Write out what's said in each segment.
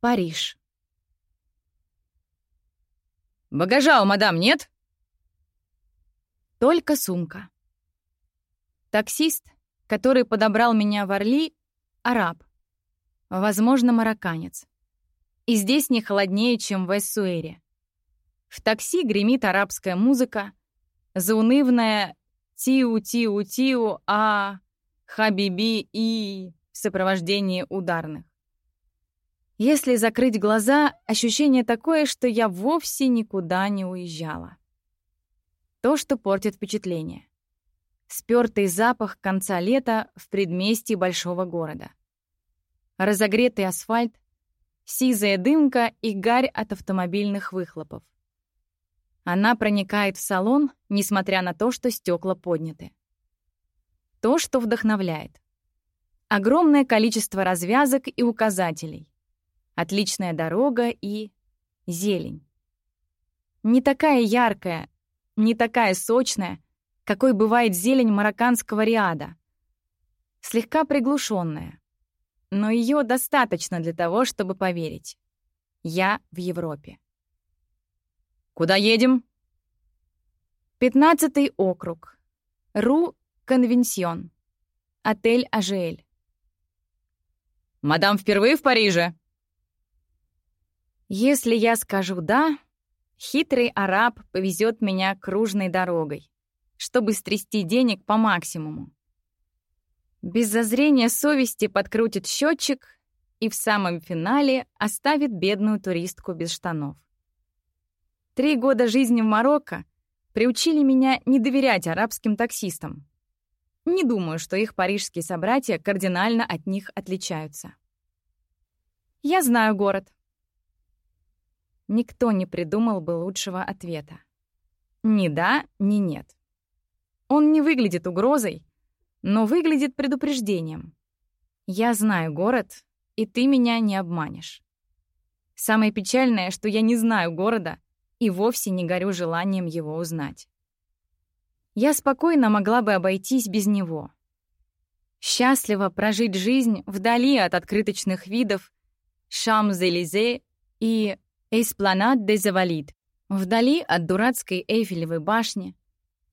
Париж. «Багажа у мадам нет?» Только сумка. Таксист, который подобрал меня в Орли, — араб. Возможно, марокканец. И здесь не холоднее, чем в Эссуэре. В такси гремит арабская музыка, заунывная «тиу-тиу-тиу, а хабиби и» в сопровождении ударных. Если закрыть глаза, ощущение такое, что я вовсе никуда не уезжала. То, что портит впечатление. Спёртый запах конца лета в предместье большого города. Разогретый асфальт, сизая дымка и гарь от автомобильных выхлопов. Она проникает в салон, несмотря на то, что стекла подняты. То, что вдохновляет. Огромное количество развязок и указателей отличная дорога и зелень. Не такая яркая, не такая сочная, какой бывает зелень марокканского риада. Слегка приглушенная, но ее достаточно для того, чтобы поверить. Я в Европе. «Куда едем?» Пятнадцатый округ. Ру Конвенсион. Отель Ажиэль. «Мадам впервые в Париже?» Если я скажу «да», хитрый араб повезет меня кружной дорогой, чтобы стрясти денег по максимуму. Без зазрения совести подкрутит счетчик и в самом финале оставит бедную туристку без штанов. Три года жизни в Марокко приучили меня не доверять арабским таксистам. Не думаю, что их парижские собратья кардинально от них отличаются. Я знаю город. Никто не придумал бы лучшего ответа. Ни да, ни нет. Он не выглядит угрозой, но выглядит предупреждением. Я знаю город, и ты меня не обманешь. Самое печальное, что я не знаю города и вовсе не горю желанием его узнать. Я спокойно могла бы обойтись без него. Счастливо прожить жизнь вдали от открыточных видов Шам-Зелизе и Эспланад де Завалид. Вдали от дурацкой Эйфелевой башни.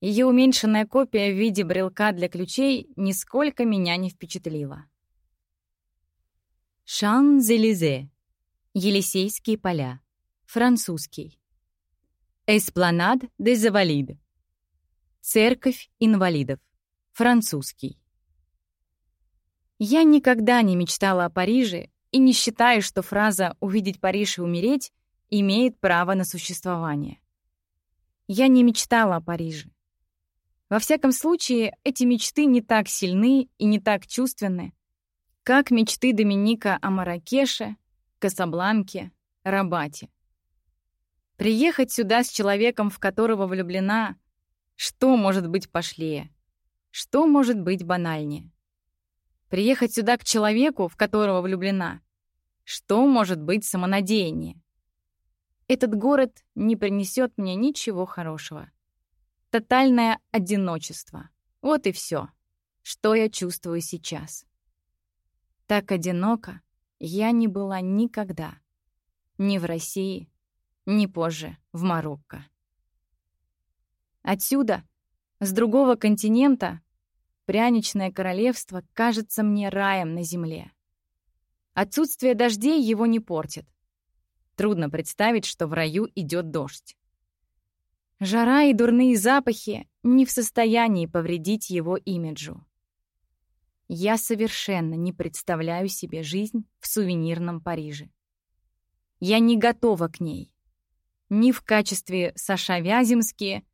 Ее уменьшенная копия в виде брелка для ключей нисколько меня не впечатлила. Шан-Зелизе. Елисейские поля. Французский. Эспланад де Завалид. Церковь инвалидов. Французский. Я никогда не мечтала о Париже и не считаю, что фраза «увидеть Париж и умереть» имеет право на существование. Я не мечтала о Париже. Во всяком случае, эти мечты не так сильны и не так чувственны, как мечты Доминика о Маракеше, Касабланке, Рабате. Приехать сюда с человеком, в которого влюблена, что может быть пошлее? Что может быть банальнее? Приехать сюда к человеку, в которого влюблена, что может быть самонадеяннее? Этот город не принесет мне ничего хорошего. Тотальное одиночество. Вот и все, что я чувствую сейчас. Так одиноко я не была никогда. Ни в России, ни позже в Марокко. Отсюда, с другого континента, пряничное королевство кажется мне раем на земле. Отсутствие дождей его не портит. Трудно представить, что в раю идет дождь. Жара и дурные запахи не в состоянии повредить его имиджу. Я совершенно не представляю себе жизнь в сувенирном Париже. Я не готова к ней. Ни в качестве Саша Вяземски,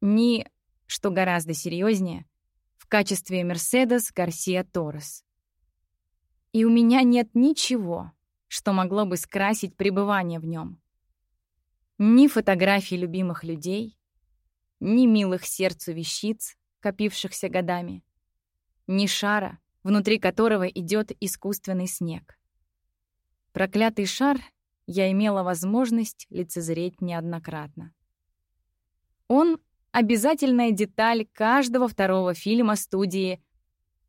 ни, что гораздо серьезнее, в качестве Мерседес Гарсия Торрес. И у меня нет ничего, что могло бы скрасить пребывание в нем. Ни фотографий любимых людей, ни милых сердцу вещиц, копившихся годами, ни шара, внутри которого идет искусственный снег. Проклятый шар я имела возможность лицезреть неоднократно. Он — обязательная деталь каждого второго фильма студии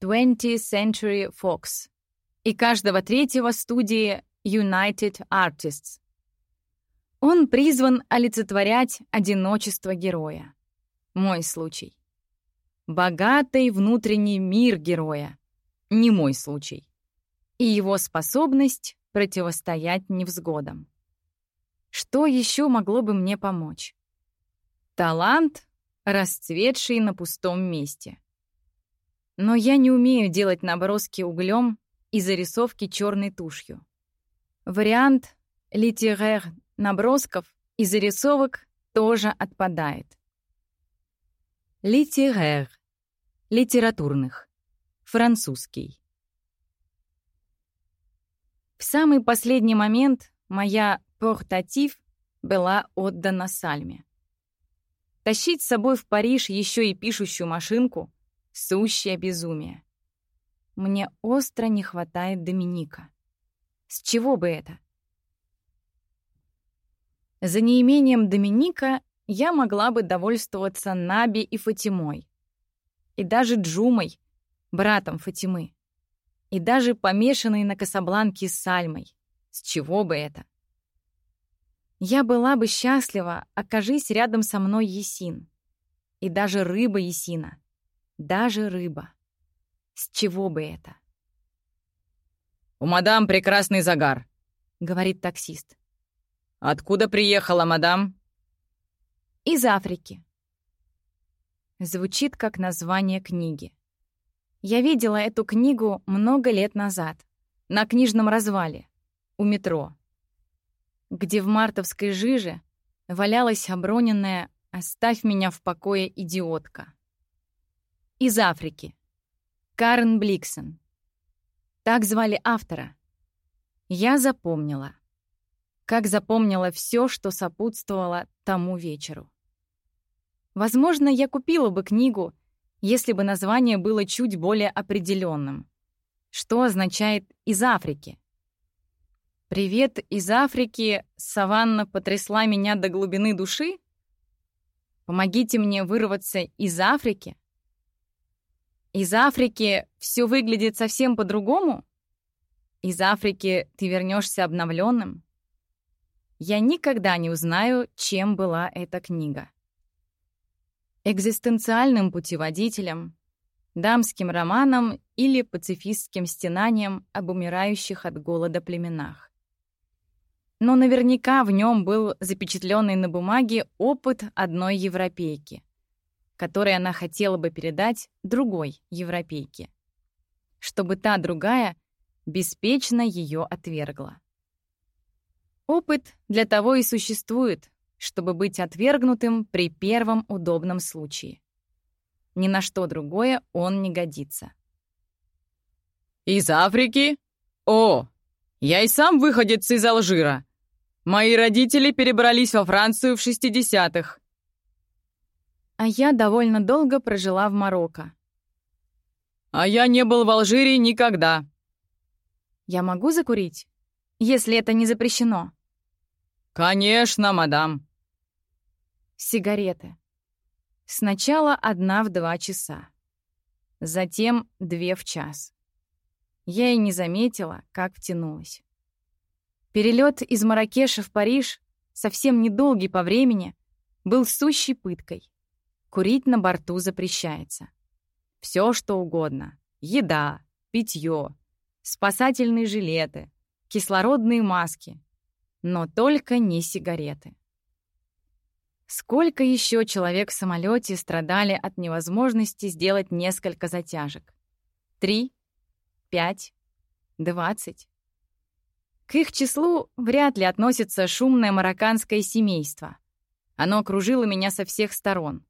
20th Century Fox и каждого третьего студии United Artists. Он призван олицетворять одиночество героя. Мой случай. Богатый внутренний мир героя. Не мой случай. И его способность противостоять невзгодам. Что еще могло бы мне помочь? Талант, расцветший на пустом месте. Но я не умею делать наброски углем и зарисовки черной тушью. Вариант литерер набросков и зарисовок тоже отпадает. Литерер. Литературных. Французский. В самый последний момент моя портатив была отдана Сальме. Тащить с собой в Париж еще и пишущую машинку — сущее безумие. Мне остро не хватает Доминика. С чего бы это? За неимением Доминика я могла бы довольствоваться Наби и Фатимой. И даже Джумой, братом Фатимы. И даже помешанной на Касабланке Сальмой. С чего бы это? Я была бы счастлива, окажись рядом со мной Есин. И даже рыба Есина. Даже рыба. С чего бы это? «У мадам прекрасный загар», — говорит таксист. «Откуда приехала мадам?» «Из Африки». Звучит как название книги. Я видела эту книгу много лет назад, на книжном развале, у метро, где в мартовской жиже валялась оброненная «Оставь меня в покое, идиотка». Из Африки. Карен Бликсон. Так звали автора. Я запомнила как запомнила все, что сопутствовало тому вечеру. Возможно, я купила бы книгу, если бы название было чуть более определенным. Что означает «из Африки»? «Привет из Африки, саванна потрясла меня до глубины души»? Помогите мне вырваться из Африки? Из Африки все выглядит совсем по-другому? Из Африки ты вернешься обновленным? я никогда не узнаю, чем была эта книга. Экзистенциальным путеводителем, дамским романом или пацифистским стенанием об умирающих от голода племенах. Но наверняка в нем был запечатленный на бумаге опыт одной европейки, который она хотела бы передать другой европейке, чтобы та другая беспечно ее отвергла. Опыт для того и существует, чтобы быть отвергнутым при первом удобном случае. Ни на что другое он не годится. «Из Африки? О, я и сам выходец из Алжира. Мои родители перебрались во Францию в 60-х». А я довольно долго прожила в Марокко. «А я не был в Алжире никогда». «Я могу закурить?» если это не запрещено?» «Конечно, мадам». Сигареты. Сначала одна в два часа. Затем две в час. Я и не заметила, как втянулась. Перелет из Маракеша в Париж, совсем недолгий по времени, был сущей пыткой. Курить на борту запрещается. Все, что угодно. Еда, питье, спасательные жилеты, кислородные маски, но только не сигареты. Сколько еще человек в самолете страдали от невозможности сделать несколько затяжек? Три? Пять? Двадцать? К их числу вряд ли относится шумное марокканское семейство. Оно окружило меня со всех сторон.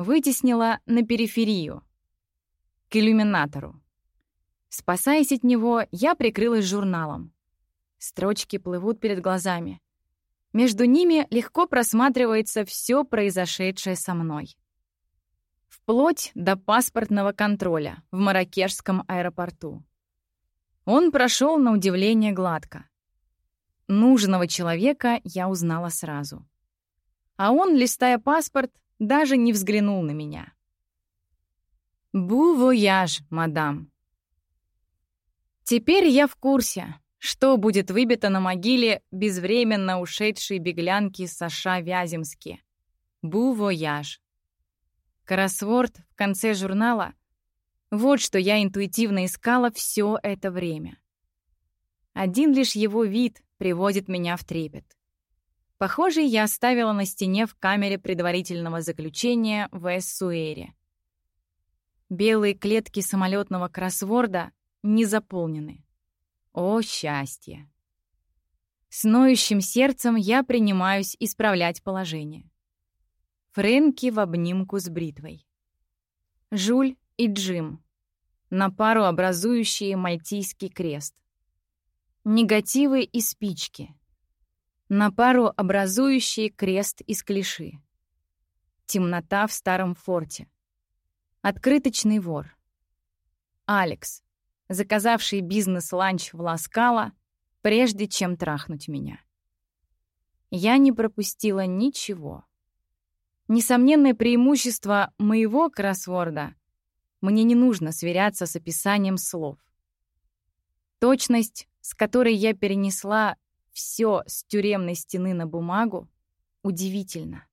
Вытеснило на периферию, к иллюминатору. Спасаясь от него, я прикрылась журналом. Строчки плывут перед глазами. Между ними легко просматривается все произошедшее со мной. Вплоть до паспортного контроля в Маракешском аэропорту. Он прошел на удивление гладко. Нужного человека я узнала сразу. А он, листая паспорт, даже не взглянул на меня. «Бу вояж, мадам», Теперь я в курсе, Что будет выбито на могиле безвременно ушедшей беглянки Саша Вяземски? Бу-вояж. Кроссворд в конце журнала — вот что я интуитивно искала все это время. Один лишь его вид приводит меня в трепет. Похожий я оставила на стене в камере предварительного заключения в Эссуэре. Белые клетки самолетного кроссворда не заполнены. О, счастье! С ноющим сердцем я принимаюсь исправлять положение. Фрэнки в обнимку с бритвой. Жуль и Джим. На пару образующие мальтийский крест. Негативы и спички. На пару образующие крест из клиши. Темнота в старом форте. Открыточный вор. Алекс заказавший бизнес-ланч в Ласкала, прежде чем трахнуть меня. Я не пропустила ничего. Несомненное преимущество моего кроссворда — мне не нужно сверяться с описанием слов. Точность, с которой я перенесла все с тюремной стены на бумагу, удивительна.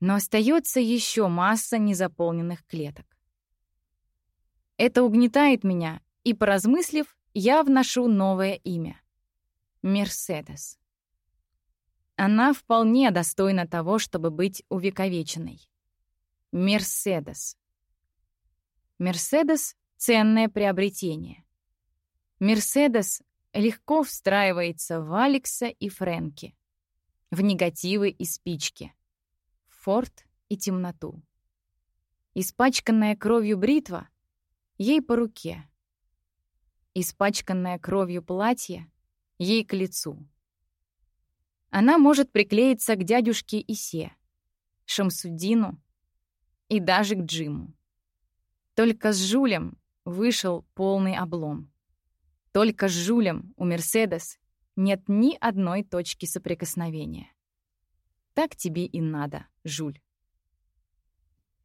Но остается еще масса незаполненных клеток. Это угнетает меня, и, поразмыслив, я вношу новое имя — Мерседес. Она вполне достойна того, чтобы быть увековеченной. Мерседес. Мерседес — ценное приобретение. Мерседес легко встраивается в Алекса и Фрэнки, в негативы и спички, в форт и темноту. Испачканная кровью бритва — ей по руке — испачканное кровью платье ей к лицу. Она может приклеиться к дядюшке Исе, Шамсудину и даже к Джиму. Только с Жулем вышел полный облом. Только с Жулем у Мерседес нет ни одной точки соприкосновения. Так тебе и надо, Жуль.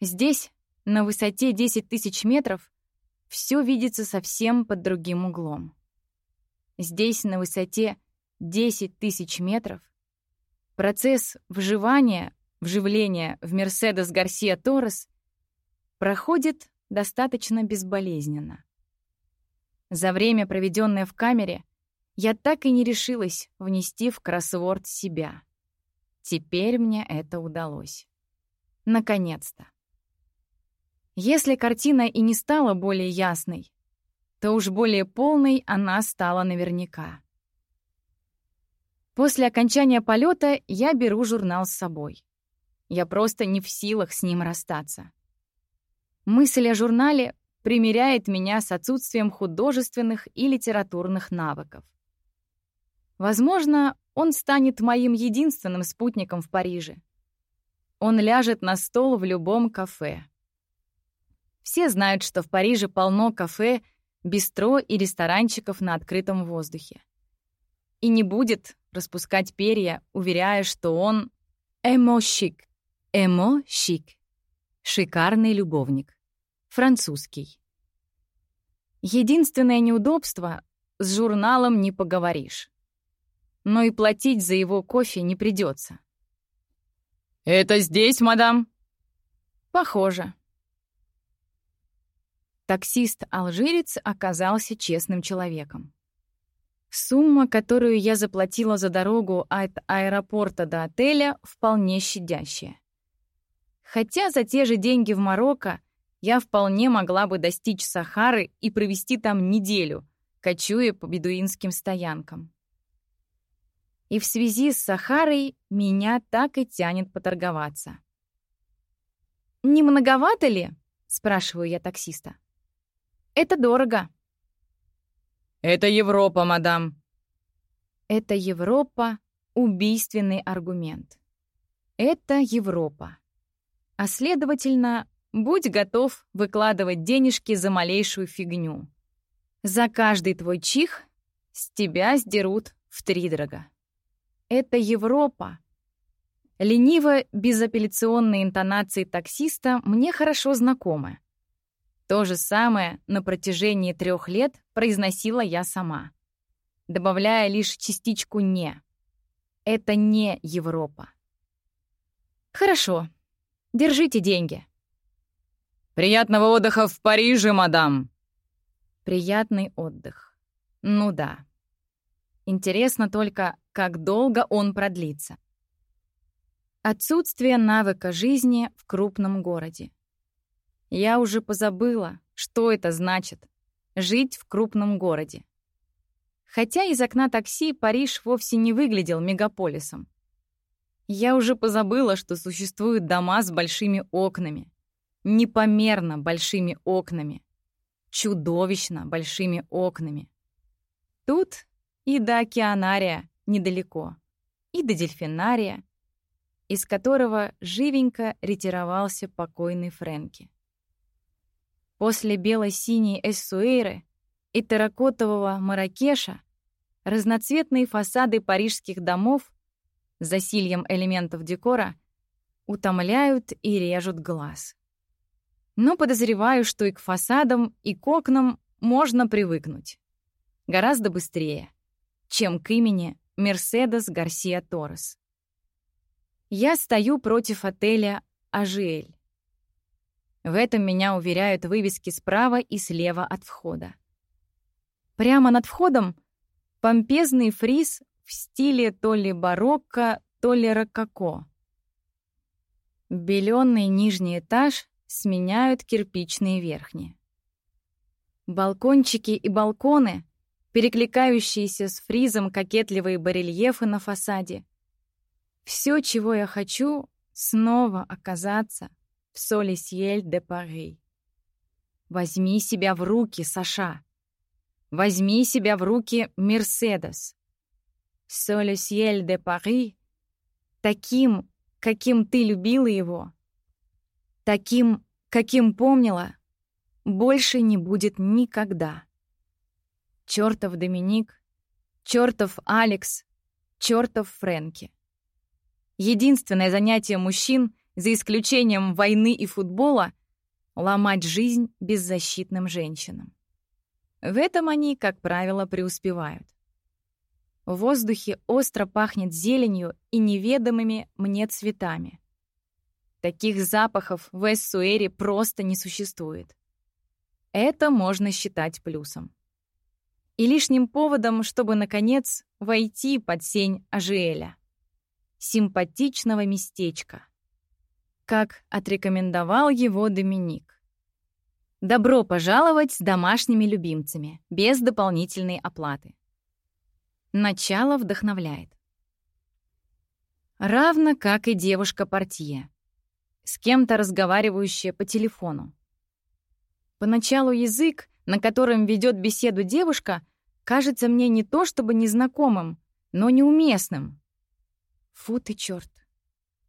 Здесь, на высоте 10 тысяч метров, все видится совсем под другим углом. Здесь, на высоте 10 тысяч метров, процесс вживания, вживления в Мерседес Гарсия Торрес проходит достаточно безболезненно. За время, проведенное в камере, я так и не решилась внести в кроссворд себя. Теперь мне это удалось. Наконец-то. Если картина и не стала более ясной, то уж более полной она стала наверняка. После окончания полета я беру журнал с собой. Я просто не в силах с ним расстаться. Мысль о журнале примеряет меня с отсутствием художественных и литературных навыков. Возможно, он станет моим единственным спутником в Париже. Он ляжет на стол в любом кафе. Все знают, что в Париже полно кафе, бистро и ресторанчиков на открытом воздухе. И не будет распускать перья, уверяя, что он эмо-щик. Эмо-щик. Шикарный любовник. Французский. Единственное неудобство — с журналом не поговоришь. Но и платить за его кофе не придется. «Это здесь, мадам?» «Похоже», Таксист-алжирец оказался честным человеком. Сумма, которую я заплатила за дорогу от аэропорта до отеля, вполне щадящая. Хотя за те же деньги в Марокко я вполне могла бы достичь Сахары и провести там неделю, кочуя по бедуинским стоянкам. И в связи с Сахарой меня так и тянет поторговаться. «Не многовато ли?» — спрашиваю я таксиста. Это дорого. Это Европа, мадам. Это Европа — убийственный аргумент. Это Европа. А следовательно, будь готов выкладывать денежки за малейшую фигню. За каждый твой чих с тебя сдерут втридорога. Это Европа. Лениво безапелляционные интонации таксиста мне хорошо знакомы. То же самое на протяжении трех лет произносила я сама. добавляя лишь частичку «не». Это не Европа. Хорошо. Держите деньги. Приятного отдыха в Париже, мадам. Приятный отдых. Ну да. Интересно только, как долго он продлится. Отсутствие навыка жизни в крупном городе. Я уже позабыла, что это значит — жить в крупном городе. Хотя из окна такси Париж вовсе не выглядел мегаполисом. Я уже позабыла, что существуют дома с большими окнами. Непомерно большими окнами. Чудовищно большими окнами. Тут и до океанария недалеко, и до дельфинария, из которого живенько ретировался покойный Фрэнки. После бело-синей эссуэйры и терракотового Маракеша разноцветные фасады парижских домов засильем элементов декора утомляют и режут глаз. Но подозреваю, что и к фасадам, и к окнам можно привыкнуть. Гораздо быстрее, чем к имени Мерседес Гарсия Торрес. Я стою против отеля «Ажиэль». В этом меня уверяют вывески справа и слева от входа. Прямо над входом помпезный фриз в стиле то ли барокко, то ли рококо. Белёный нижний этаж сменяют кирпичные верхние. Балкончики и балконы, перекликающиеся с фризом кокетливые барельефы на фасаде, все, чего я хочу, снова оказаться в Солисьель де Пари. Возьми себя в руки, Саша. Возьми себя в руки, Мерседес. Солисьель де Пари таким, каким ты любила его, таким, каким помнила, больше не будет никогда. Чёртов Доминик, чёртов Алекс, чёртов Фрэнки. Единственное занятие мужчин, за исключением войны и футбола, ломать жизнь беззащитным женщинам. В этом они, как правило, преуспевают. В воздухе остро пахнет зеленью и неведомыми мне цветами. Таких запахов в Эссуэре просто не существует. Это можно считать плюсом. И лишним поводом, чтобы, наконец, войти под сень Ажиэля симпатичного местечка, как отрекомендовал его Доминик. Добро пожаловать с домашними любимцами, без дополнительной оплаты. Начало вдохновляет. Равно как и девушка-портье, с кем-то разговаривающая по телефону. Поначалу язык, на котором ведет беседу девушка, кажется мне не то чтобы незнакомым, но неуместным. Фу ты, черт!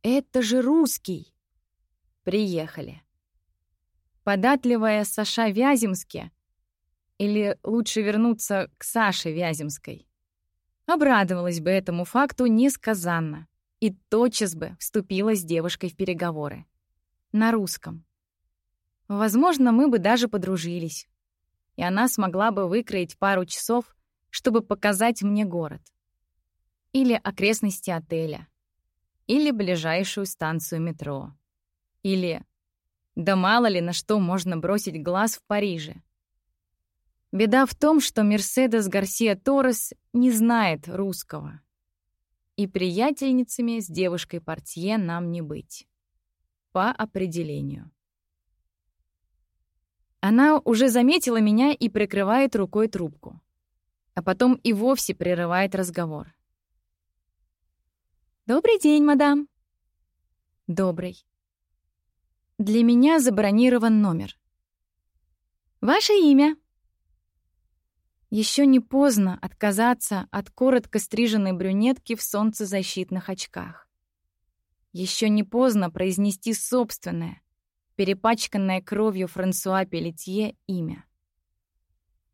Это же русский! Приехали. Податливая Саша Вяземске, или лучше вернуться к Саше Вяземской, обрадовалась бы этому факту несказанно и тотчас бы вступила с девушкой в переговоры. На русском. Возможно, мы бы даже подружились, и она смогла бы выкроить пару часов, чтобы показать мне город или окрестности отеля, или ближайшую станцию метро, или... Да мало ли на что можно бросить глаз в Париже. Беда в том, что Мерседес Гарсия Торрес не знает русского. И приятельницами с девушкой-портье нам не быть. По определению. Она уже заметила меня и прикрывает рукой трубку. А потом и вовсе прерывает разговор. «Добрый день, мадам». «Добрый». «Для меня забронирован номер». «Ваше имя?» Еще не поздно отказаться от коротко стриженной брюнетки в солнцезащитных очках. Еще не поздно произнести собственное, перепачканное кровью Франсуа Пелетье имя.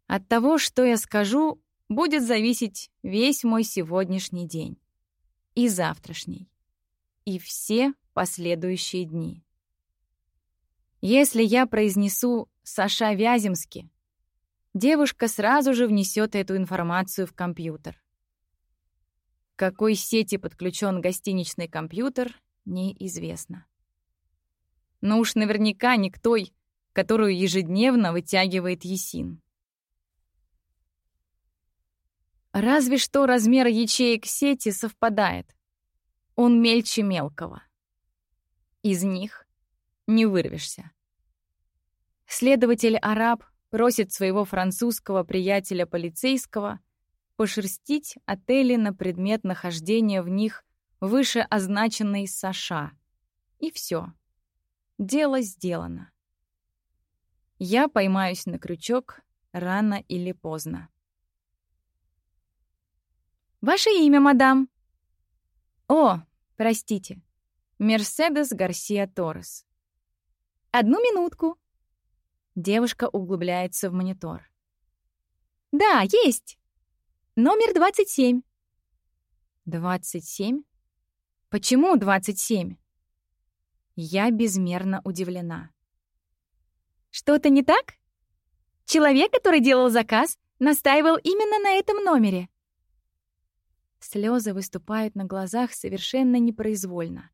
От того, что я скажу, будет зависеть весь мой сегодняшний день и завтрашний, и все последующие дни. Если я произнесу «Саша Вяземски», девушка сразу же внесет эту информацию в компьютер. К какой сети подключен гостиничный компьютер, неизвестно. Но уж наверняка не к той, которую ежедневно вытягивает Есин. Разве что размер ячеек сети совпадает. Он мельче мелкого. Из них не вырвешься. Следователь-араб просит своего французского приятеля-полицейского пошерстить отели на предмет нахождения в них выше означенной Саша. И все. Дело сделано. Я поймаюсь на крючок рано или поздно. «Ваше имя, мадам?» «О, простите, Мерседес Гарсия Торрес». «Одну минутку». Девушка углубляется в монитор. «Да, есть. Номер 27». «27? Почему 27?» Я безмерно удивлена. «Что-то не так? Человек, который делал заказ, настаивал именно на этом номере». Слезы выступают на глазах совершенно непроизвольно.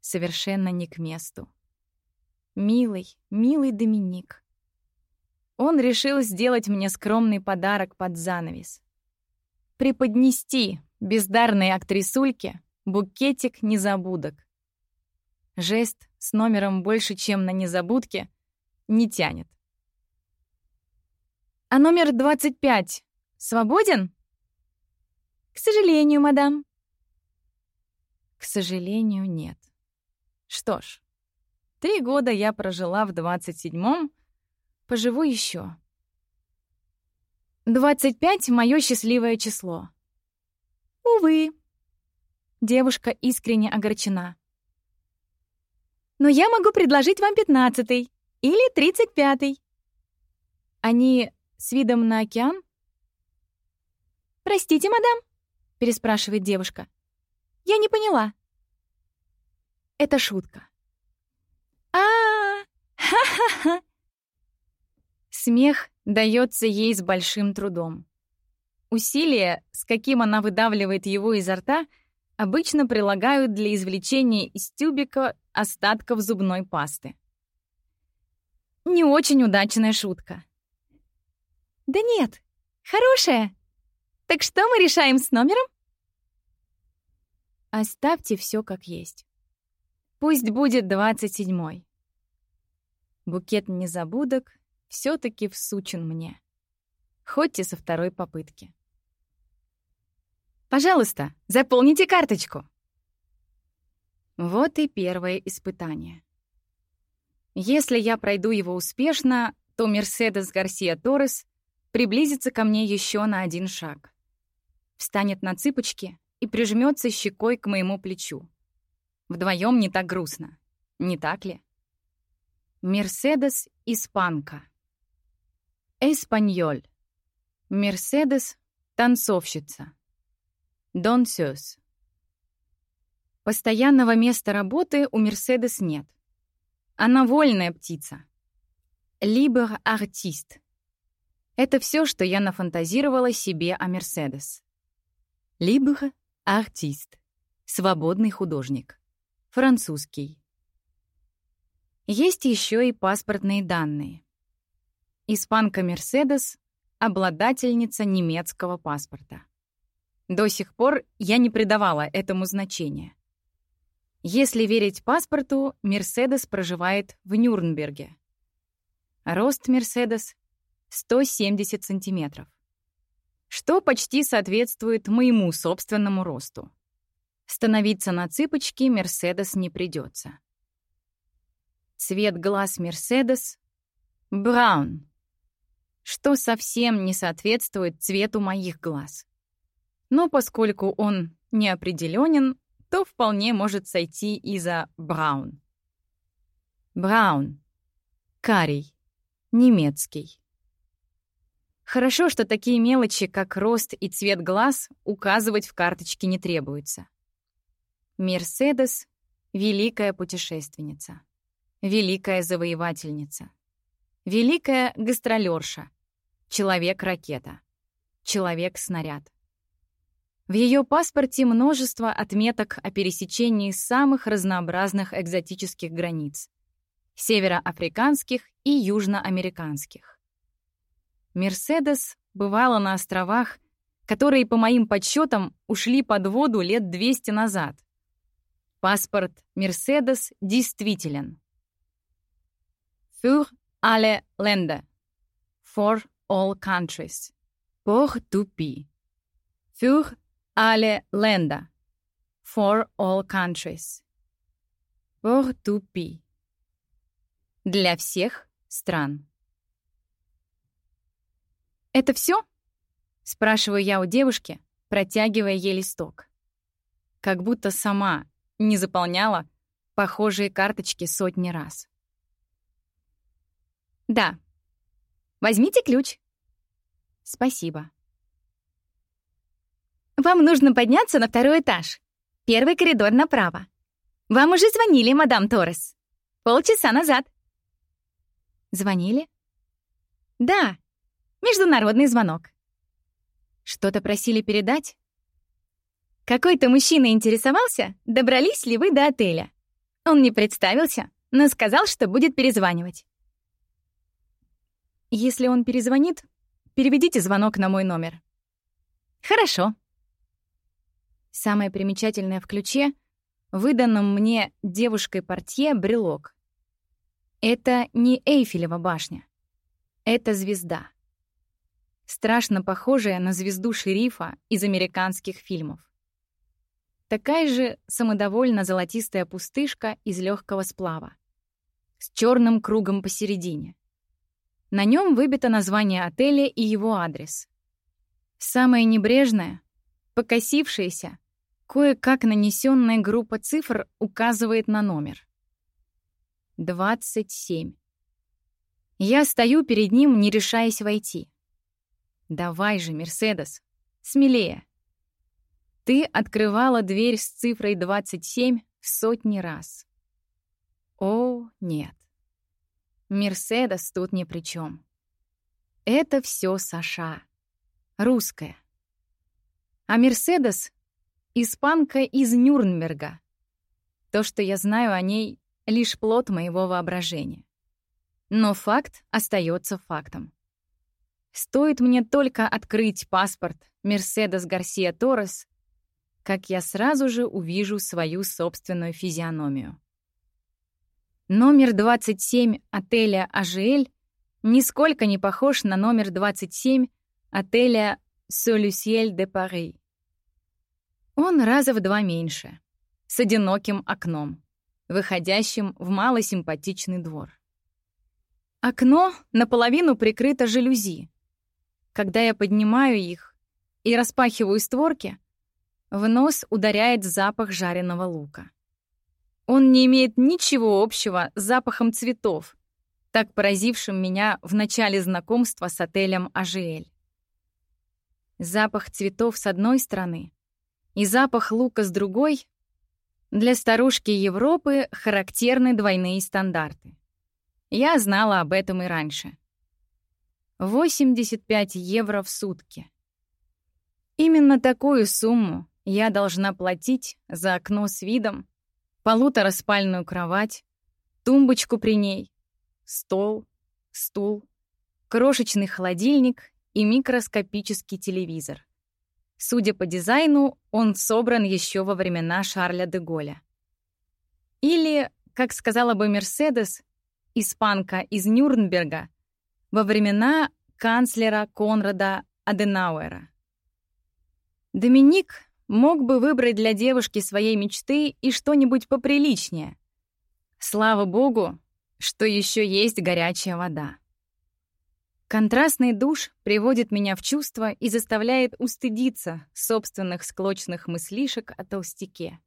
Совершенно не к месту. Милый, милый Доминик. Он решил сделать мне скромный подарок под занавес. Преподнести бездарной актрисульке букетик незабудок. Жест с номером больше, чем на незабудке, не тянет. «А номер 25 свободен?» «К сожалению, мадам». «К сожалению, нет». Что ж, три года я прожила в двадцать седьмом, поживу еще. Двадцать пять — мое счастливое число. Увы. Девушка искренне огорчена. Но я могу предложить вам пятнадцатый или тридцать пятый. Они с видом на океан? Простите, мадам, — переспрашивает девушка. «Я не поняла». Это шутка. а Ха-ха-ха! Смех дается ей с большим трудом. Усилие, с каким она выдавливает его изо рта, обычно прилагают для извлечения из тюбика остатков зубной пасты. Не очень удачная шутка. «Да нет, хорошая!» Так что мы решаем с номером? Оставьте все как есть. Пусть будет двадцать седьмой. Букет незабудок все таки всучен мне. Хоть и со второй попытки. Пожалуйста, заполните карточку. Вот и первое испытание. Если я пройду его успешно, то Мерседес Гарсия Торрес приблизится ко мне еще на один шаг встанет на цыпочки и прижмется щекой к моему плечу. Вдвоем не так грустно, не так ли? Мерседес — испанка. Эспаньоль. Мерседес — танцовщица. Донсёс. Постоянного места работы у Мерседес нет. Она вольная птица. Либер артист. Это все, что я нафантазировала себе о Мерседес. Либре — артист, свободный художник, французский. Есть еще и паспортные данные. Испанка Мерседес — обладательница немецкого паспорта. До сих пор я не придавала этому значения. Если верить паспорту, Мерседес проживает в Нюрнберге. Рост Мерседес — 170 сантиметров что почти соответствует моему собственному росту. Становиться на цыпочки Мерседес не придется. Цвет глаз Мерседес — браун, что совсем не соответствует цвету моих глаз. Но поскольку он неопределенен, то вполне может сойти и за браун. Браун. Карий. Немецкий. Хорошо, что такие мелочи, как рост и цвет глаз, указывать в карточке не требуется. Мерседес — великая путешественница, великая завоевательница, великая гастролерша, человек-ракета, человек-снаряд. В ее паспорте множество отметок о пересечении самых разнообразных экзотических границ — североафриканских и южноамериканских. Мерседес бывала на островах, которые, по моим подсчетам, ушли под воду лет 200 назад. Паспорт Мерседес действителен. Für alle Länder. For all countries. Pour pays. Für alle Länder. For all countries. Pour tout pays. Для всех стран. «Это все?» — спрашиваю я у девушки, протягивая ей листок. Как будто сама не заполняла похожие карточки сотни раз. «Да. Возьмите ключ». «Спасибо». «Вам нужно подняться на второй этаж. Первый коридор направо. Вам уже звонили, мадам Торрес. Полчаса назад». «Звонили?» «Да. Международный звонок». «Что-то просили передать?» Какой-то мужчина интересовался, добрались ли вы до отеля. Он не представился, но сказал, что будет перезванивать. Если он перезвонит, переведите звонок на мой номер. Хорошо. Самое примечательное в ключе — выданном мне девушкой-портье брелок. Это не Эйфелева башня. Это звезда. Страшно похожая на звезду шерифа из американских фильмов. Такая же самодовольно золотистая пустышка из легкого сплава. С черным кругом посередине. На нем выбито название отеля и его адрес. Самое небрежное, покосившееся, кое-как нанесенная группа цифр указывает на номер. 27. Я стою перед ним, не решаясь войти. «Давай же, Мерседес, смелее!» Ты открывала дверь с цифрой 27 в сотни раз. О, нет. Мерседес тут ни при чем. Это все Саша. Русская. А Мерседес — испанка из Нюрнберга. То, что я знаю о ней, — лишь плод моего воображения. Но факт остается фактом. Стоит мне только открыть паспорт Мерседес Гарсия Торрес, как я сразу же увижу свою собственную физиономию. Номер 27 отеля «Ажиэль» нисколько не похож на номер 27 отеля «Солюсьель де Пари». Он раза в два меньше, с одиноким окном, выходящим в малосимпатичный двор. Окно наполовину прикрыто жалюзи. Когда я поднимаю их и распахиваю створки, в нос ударяет запах жареного лука. Он не имеет ничего общего с запахом цветов, так поразившим меня в начале знакомства с отелем «Ажиэль». Запах цветов с одной стороны и запах лука с другой — для старушки Европы характерны двойные стандарты. Я знала об этом и раньше. 85 евро в сутки. Именно такую сумму я должна платить за окно с видом, полутораспальную кровать, тумбочку при ней, стол, стул, крошечный холодильник и микроскопический телевизор. Судя по дизайну, он собран еще во времена Шарля де Голля. Или, как сказала бы Мерседес, испанка из Нюрнберга, во времена канцлера Конрада Аденауэра. Доминик мог бы выбрать для девушки своей мечты и что-нибудь поприличнее. Слава богу, что еще есть горячая вода. Контрастный душ приводит меня в чувство и заставляет устыдиться собственных склочных мыслишек о толстяке.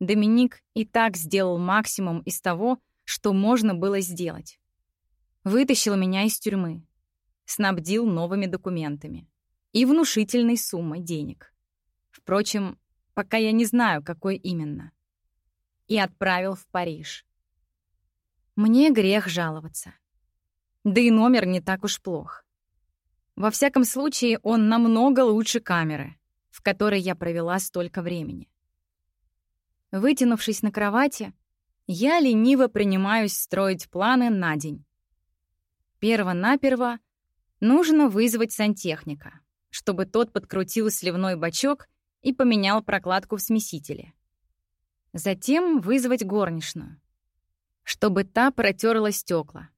Доминик и так сделал максимум из того, что можно было сделать. Вытащил меня из тюрьмы, снабдил новыми документами и внушительной суммой денег. Впрочем, пока я не знаю, какой именно. И отправил в Париж. Мне грех жаловаться. Да и номер не так уж плох. Во всяком случае, он намного лучше камеры, в которой я провела столько времени. Вытянувшись на кровати, я лениво принимаюсь строить планы на день. Перво-наперво нужно вызвать сантехника, чтобы тот подкрутил сливной бачок и поменял прокладку в смесителе. Затем вызвать горничную, чтобы та протерла стекла.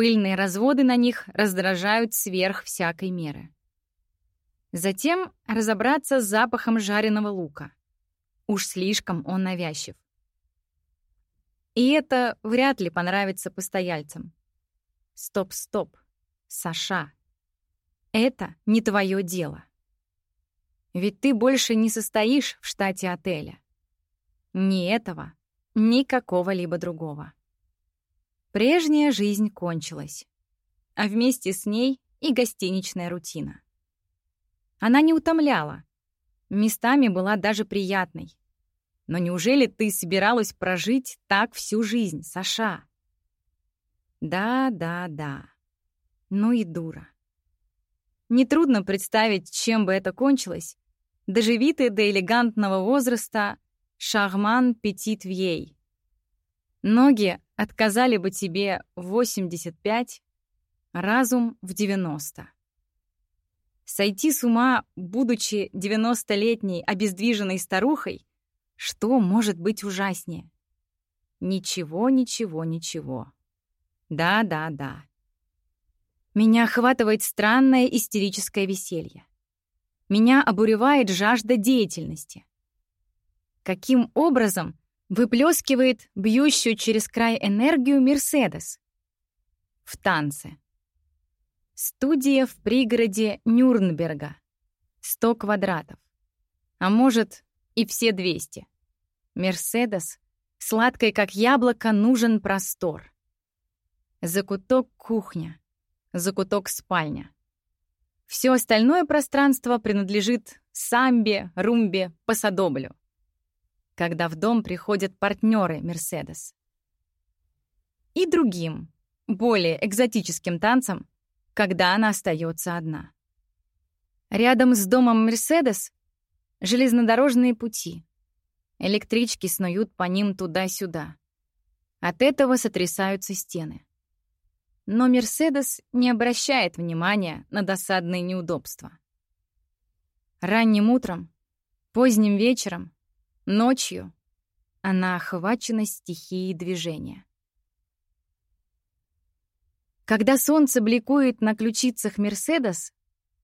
Пыльные разводы на них раздражают сверх всякой меры. Затем разобраться с запахом жареного лука. Уж слишком он навязчив. И это вряд ли понравится постояльцам. Стоп, стоп, Саша. Это не твое дело. Ведь ты больше не состоишь в штате отеля. Ни этого, ни какого-либо другого. Прежняя жизнь кончилась, а вместе с ней и гостиничная рутина. Она не утомляла, местами была даже приятной. Но неужели ты собиралась прожить так всю жизнь, Саша? Да, да, да. Ну и дура. Нетрудно представить, чем бы это кончилось. Доживи ты до элегантного возраста Шарман Петит Вьей. Ноги отказали бы тебе в 85, разум в 90. Сойти с ума, будучи 90-летней обездвиженной старухой, что может быть ужаснее? Ничего, ничего, ничего. Да, да, да. Меня охватывает странное истерическое веселье. Меня обуревает жажда деятельности. Каким образом выплескивает бьющую через край энергию Мерседес? В танце. Студия в пригороде Нюрнберга. 100 квадратов. А может, и все 200. Мерседес, сладкой как яблоко, нужен простор. Закуток — кухня, закуток — спальня. Все остальное пространство принадлежит самбе, румбе, посадоблю. Когда в дом приходят партнеры Мерседес. И другим, более экзотическим танцам, когда она остается одна. Рядом с домом Мерседес железнодорожные пути — Электрички снуют по ним туда-сюда. От этого сотрясаются стены. Но Мерседес не обращает внимания на досадные неудобства. Ранним утром, поздним вечером, ночью она охвачена стихией движения. Когда солнце бликует на ключицах Мерседес,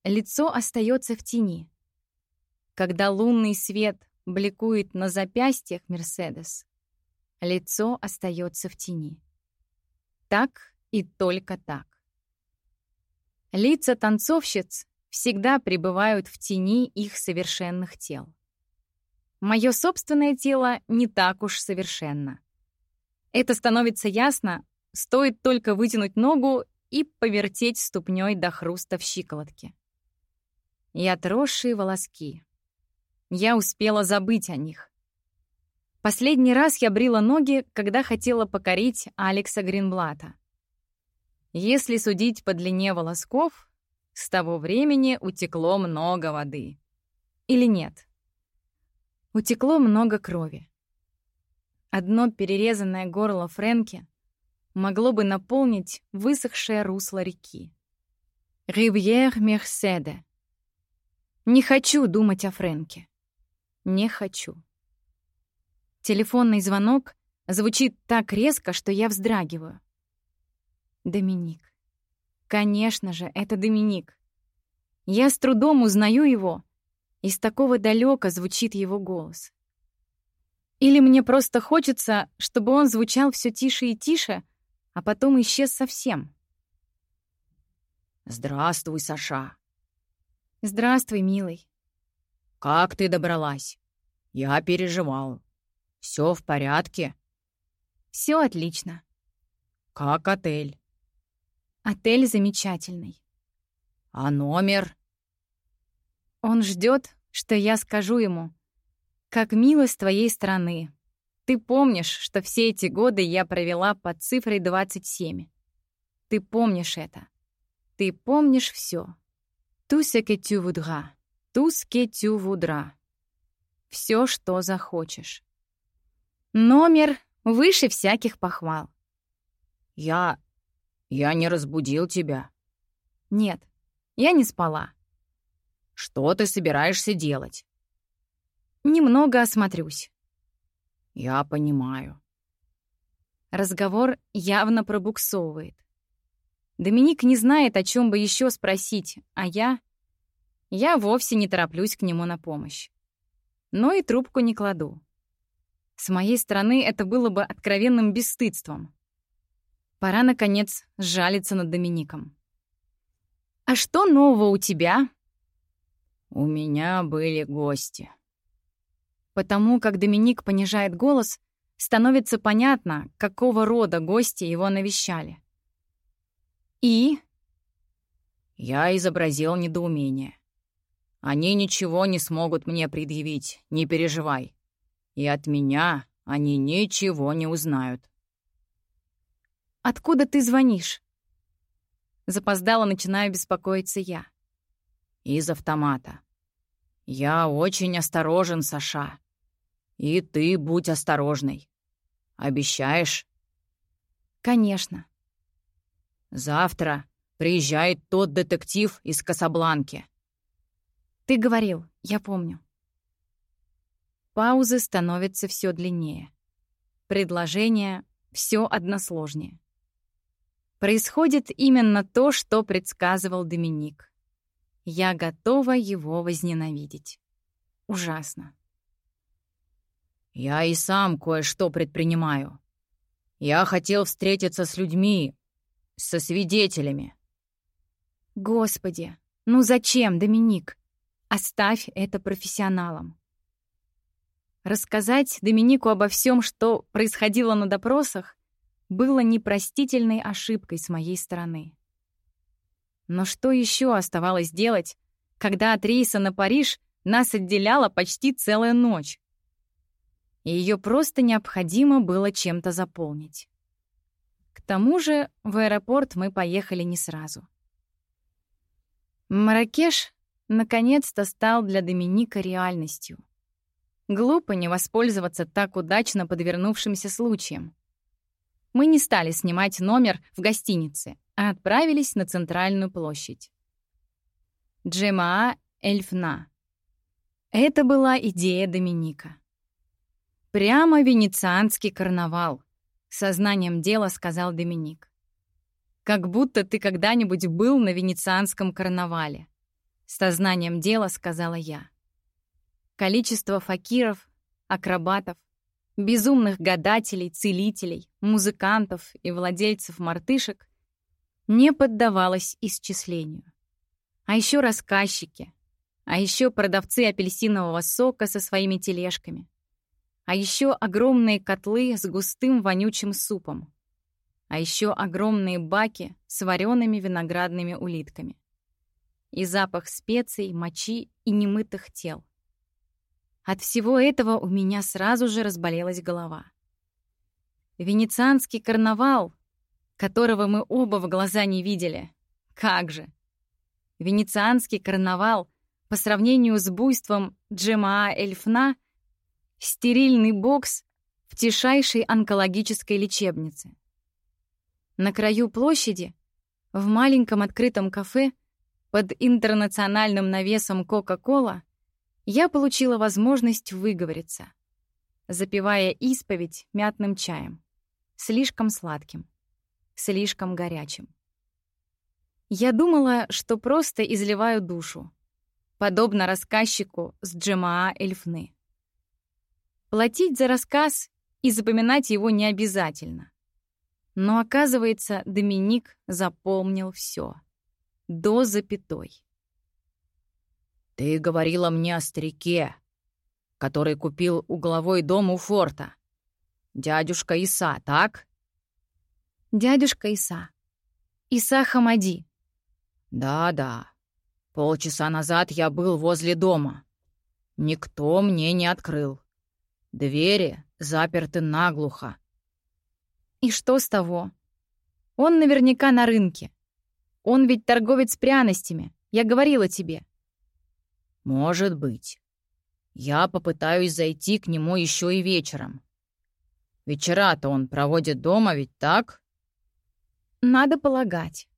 лицо остается в тени. Когда лунный свет бликует на запястьях Мерседес. Лицо остается в тени. Так и только так. Лица танцовщиц всегда пребывают в тени их совершенных тел. Мое собственное тело не так уж совершенно. Это становится ясно, стоит только вытянуть ногу и повертеть ступней до хруста в щиколотке. И отросшие волоски, я успела забыть о них. Последний раз я брила ноги, когда хотела покорить Алекса Гринблата. Если судить по длине волосков, с того времени утекло много воды. Или нет? Утекло много крови. Одно перерезанное горло Фрэнки могло бы наполнить высохшее русло реки. Ривьер Мерседе. Не хочу думать о Фрэнке. Не хочу. Телефонный звонок звучит так резко, что я вздрагиваю. Доминик. Конечно же, это Доминик. Я с трудом узнаю его, и с такого далека звучит его голос. Или мне просто хочется, чтобы он звучал все тише и тише, а потом исчез совсем. «Здравствуй, Саша». «Здравствуй, милый». «Как ты добралась?» «Я переживал. Все в порядке?» Все отлично». «Как отель?» «Отель замечательный». «А номер?» Он ждет, что я скажу ему. «Как мило с твоей стороны. Ты помнишь, что все эти годы я провела под цифрой 27. Ты помнишь это. Ты помнишь все. Tout ce que tu voudras. Tout ce que tu voudras. Все, что захочешь. Номер выше всяких похвал. Я... я не разбудил тебя. Нет, я не спала. Что ты собираешься делать? Немного осмотрюсь. Я понимаю. Разговор явно пробуксовывает. Доминик не знает, о чем бы еще спросить, а я... Я вовсе не тороплюсь к нему на помощь. Но и трубку не кладу. С моей стороны это было бы откровенным бесстыдством. Пора, наконец, сжалиться над Домиником. «А что нового у тебя?» «У меня были гости». Потому как Доминик понижает голос, становится понятно, какого рода гости его навещали. «И?» Я изобразил недоумение. «Они ничего не смогут мне предъявить, не переживай. И от меня они ничего не узнают». «Откуда ты звонишь?» Запоздала, начинаю беспокоиться я. «Из автомата. Я очень осторожен, Саша. И ты будь осторожной. Обещаешь?» «Конечно». Завтра приезжает тот детектив из Касабланки. Ты говорил, я помню. Паузы становятся все длиннее. Предложения все односложнее. Происходит именно то, что предсказывал Доминик. Я готова его возненавидеть. Ужасно. Я и сам кое-что предпринимаю. Я хотел встретиться с людьми, со свидетелями. Господи, ну зачем, Доминик? Оставь это профессионалам. Рассказать Доминику обо всем, что происходило на допросах, было непростительной ошибкой с моей стороны. Но что еще оставалось делать, когда от рейса на Париж нас отделяла почти целая ночь? И ее просто необходимо было чем-то заполнить. К тому же в аэропорт мы поехали не сразу. Маракеш наконец-то стал для Доминика реальностью. Глупо не воспользоваться так удачно подвернувшимся случаем. Мы не стали снимать номер в гостинице, а отправились на центральную площадь. Джемаа Эльфна. Это была идея Доминика. Прямо венецианский карнавал. Сознанием дела сказал Доминик. Как будто ты когда-нибудь был на венецианском карнавале. Сознанием дела сказала я. Количество факиров, акробатов, безумных гадателей, целителей, музыкантов и владельцев мартышек не поддавалось исчислению. А еще рассказчики, а еще продавцы апельсинового сока со своими тележками, а еще огромные котлы с густым вонючим супом. А еще огромные баки с вареными виноградными улитками. И запах специй, мочи и немытых тел. От всего этого у меня сразу же разболелась голова. Венецианский карнавал, которого мы оба в глаза не видели. Как же! Венецианский карнавал по сравнению с буйством Джемаа Эльфна — Стерильный бокс в тишайшей онкологической лечебнице. На краю площади, в маленьком открытом кафе под интернациональным навесом Кока-Кола, я получила возможность выговориться, запивая исповедь мятным чаем, слишком сладким, слишком горячим. Я думала, что просто изливаю душу, подобно рассказчику с Джемаа Эльфны. Платить за рассказ и запоминать его не обязательно. Но оказывается, Доминик запомнил все. До запятой. «Ты говорила мне о старике, который купил угловой дом у форта. Дядюшка Иса, так?» «Дядюшка Иса. Иса Хамади». «Да-да. Полчаса назад я был возле дома. Никто мне не открыл. Двери заперты наглухо. И что с того? Он наверняка на рынке. Он ведь торговец пряностями. Я говорила тебе. Может быть. Я попытаюсь зайти к нему еще и вечером. Вечера-то он проводит дома, ведь так? Надо полагать.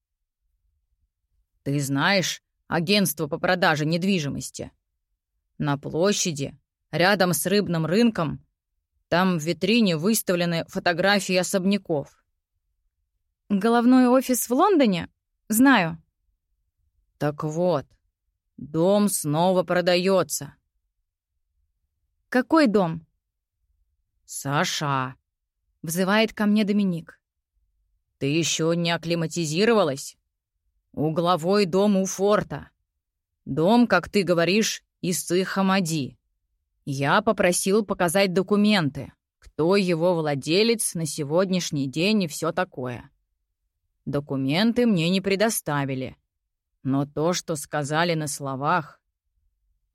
Ты знаешь агентство по продаже недвижимости? На площади, рядом с рыбным рынком, там в витрине выставлены фотографии особняков. Головной офис в Лондоне? Знаю. Так вот, дом снова продается. Какой дом? Саша. Взывает ко мне Доминик. Ты еще не акклиматизировалась? Угловой дом у форта. Дом, как ты говоришь, из Цихамади. Я попросил показать документы, кто его владелец на сегодняшний день и все такое. Документы мне не предоставили. Но то, что сказали на словах,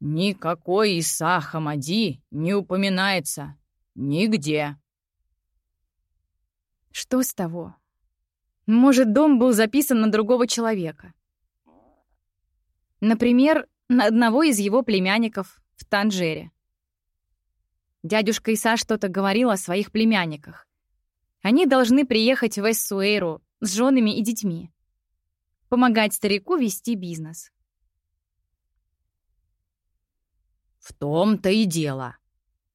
никакой Иса Хамади не упоминается нигде. Что с того? Может, дом был записан на другого человека? Например, на одного из его племянников в Танжере. Дядюшка Иса что-то говорил о своих племянниках. Они должны приехать в Эссуэйру с женами и детьми. Помогать старику вести бизнес. В том-то и дело.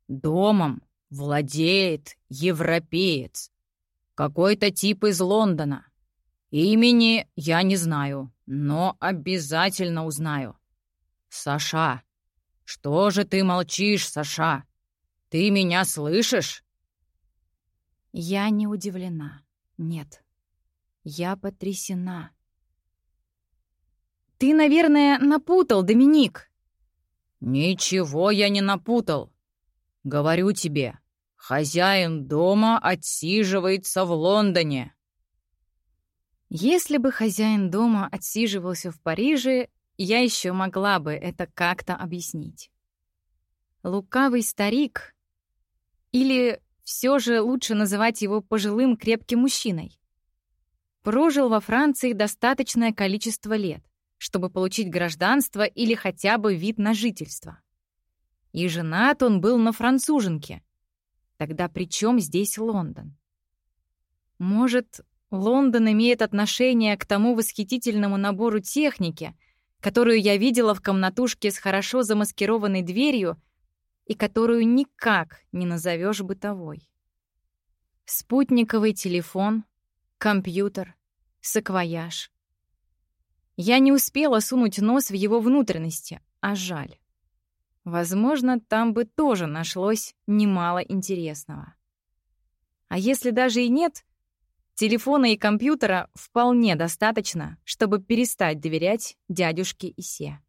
Домом владеет европеец. Какой-то тип из Лондона. Имени я не знаю, но обязательно узнаю. Саша. Что же ты молчишь, Саша? Ты меня слышишь? Я не удивлена. Нет. Я потрясена. Ты, наверное, напутал, Доминик. Ничего я не напутал. Говорю тебе, Хозяин дома отсиживается в Лондоне. Если бы хозяин дома отсиживался в Париже, я еще могла бы это как-то объяснить. Лукавый старик, или все же лучше называть его пожилым крепким мужчиной, прожил во Франции достаточное количество лет, чтобы получить гражданство или хотя бы вид на жительство. И женат он был на француженке, Тогда при чем здесь Лондон? Может, Лондон имеет отношение к тому восхитительному набору техники, которую я видела в комнатушке с хорошо замаскированной дверью и которую никак не назовешь бытовой. Спутниковый телефон, компьютер, саквояж. Я не успела сунуть нос в его внутренности, а жаль. Возможно, там бы тоже нашлось немало интересного. А если даже и нет, телефона и компьютера вполне достаточно, чтобы перестать доверять дядюшке Исе.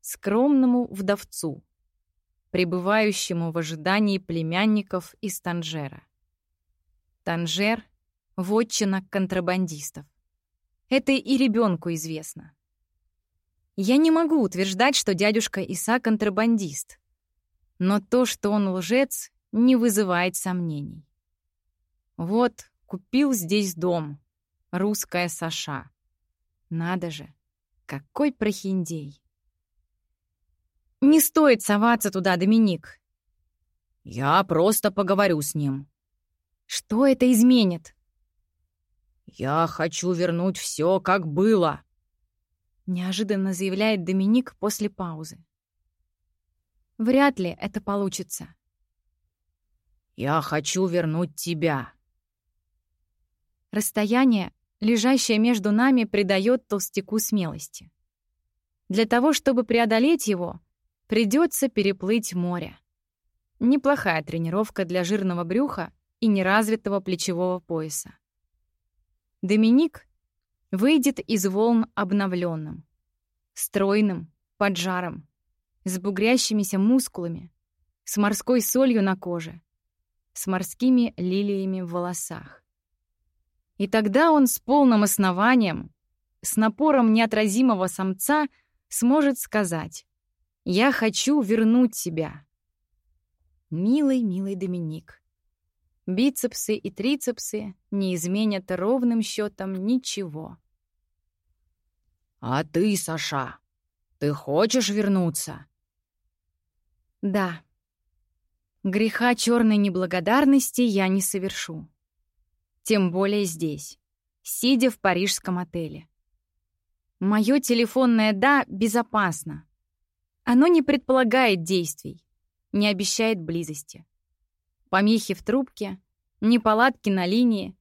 Скромному вдовцу, пребывающему в ожидании племянников из Танжера. Танжер — вотчина контрабандистов. Это и ребенку известно. Я не могу утверждать, что дядюшка Иса контрабандист. Но то, что он лжец, не вызывает сомнений. Вот, купил здесь дом. Русская Саша. Надо же, какой прохиндей. Не стоит соваться туда, Доминик. Я просто поговорю с ним. Что это изменит? Я хочу вернуть все, как было. Неожиданно заявляет Доминик после паузы. Вряд ли это получится. Я хочу вернуть тебя. Расстояние, лежащее между нами, придает толстяку смелости. Для того, чтобы преодолеть его, придется переплыть море. Неплохая тренировка для жирного брюха и неразвитого плечевого пояса. Доминик выйдет из волн обновленным, стройным, поджаром, с бугрящимися мускулами, с морской солью на коже, с морскими лилиями в волосах. И тогда он с полным основанием, с напором неотразимого самца сможет сказать «Я хочу вернуть тебя». Милый, милый Доминик. Бицепсы и трицепсы не изменят ровным счетом ничего. А ты, Саша, ты хочешь вернуться? Да. Греха черной неблагодарности я не совершу. Тем более здесь, сидя в парижском отеле. Мое телефонное «да» безопасно. Оно не предполагает действий, не обещает близости. Помехи в трубке, неполадки на линии.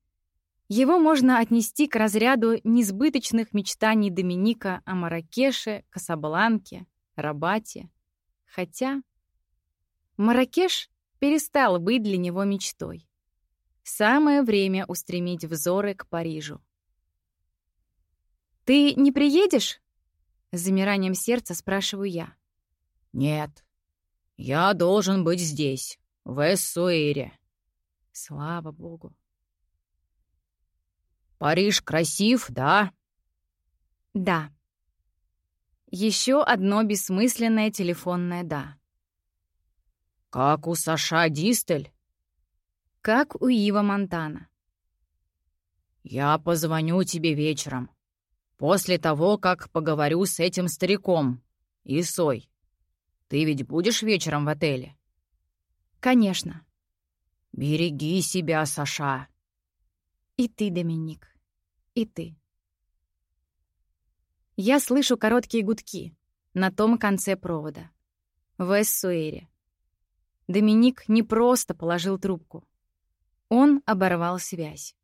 Его можно отнести к разряду несбыточных мечтаний Доминика о Маракеше, Касабланке, Рабате. Хотя Маракеш перестал быть для него мечтой. Самое время устремить взоры к Парижу. «Ты не приедешь?» С замиранием сердца спрашиваю я. «Нет, я должен быть здесь, в Эссуэре». Слава богу. «Париж красив, да?» «Да». Еще одно бессмысленное телефонное «да». «Как у Саша Дистель?» «Как у Ива Монтана». «Я позвоню тебе вечером, после того, как поговорю с этим стариком, Исой. Ты ведь будешь вечером в отеле?» «Конечно». «Береги себя, Саша». «И ты, Доминик, и ты». Я слышу короткие гудки на том конце провода. В Эссуэре. Доминик не просто положил трубку. Он оборвал связь.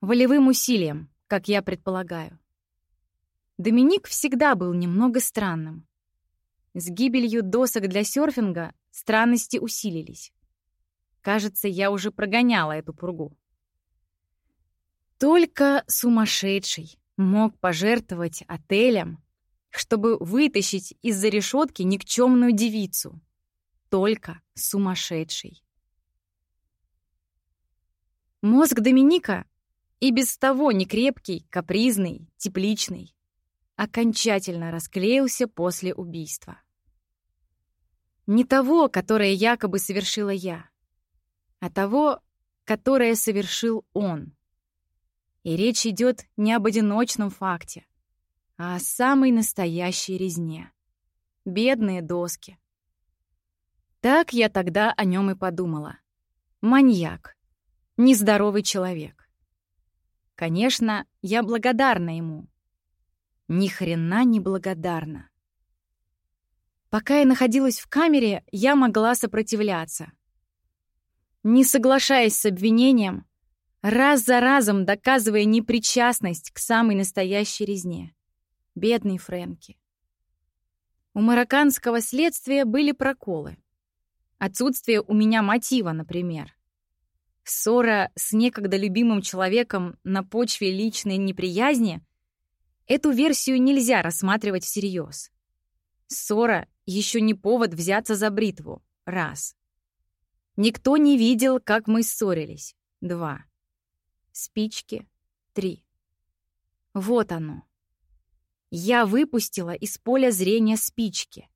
Волевым усилием, как я предполагаю. Доминик всегда был немного странным. С гибелью досок для серфинга странности усилились. Кажется, я уже прогоняла эту пургу. Только сумасшедший мог пожертвовать отелем, чтобы вытащить из-за решетки никчемную девицу. Только сумасшедший. Мозг Доминика и без того некрепкий, капризный, тепличный, окончательно расклеился после убийства. Не того, которое якобы совершила я, а того, которое совершил он. И речь идет не об одиночном факте, а о самой настоящей резне. Бедные доски. Так я тогда о нем и подумала. Маньяк. Нездоровый человек. Конечно, я благодарна ему. Ни хрена не благодарна. Пока я находилась в камере, я могла сопротивляться — не соглашаясь с обвинением, раз за разом доказывая непричастность к самой настоящей резне. Бедный Фрэнки. У марокканского следствия были проколы. Отсутствие у меня мотива, например. Ссора с некогда любимым человеком на почве личной неприязни — эту версию нельзя рассматривать всерьез. Ссора — еще не повод взяться за бритву. Раз. Никто не видел, как мы ссорились. Два. Спички. Три. Вот оно. Я выпустила из поля зрения спички.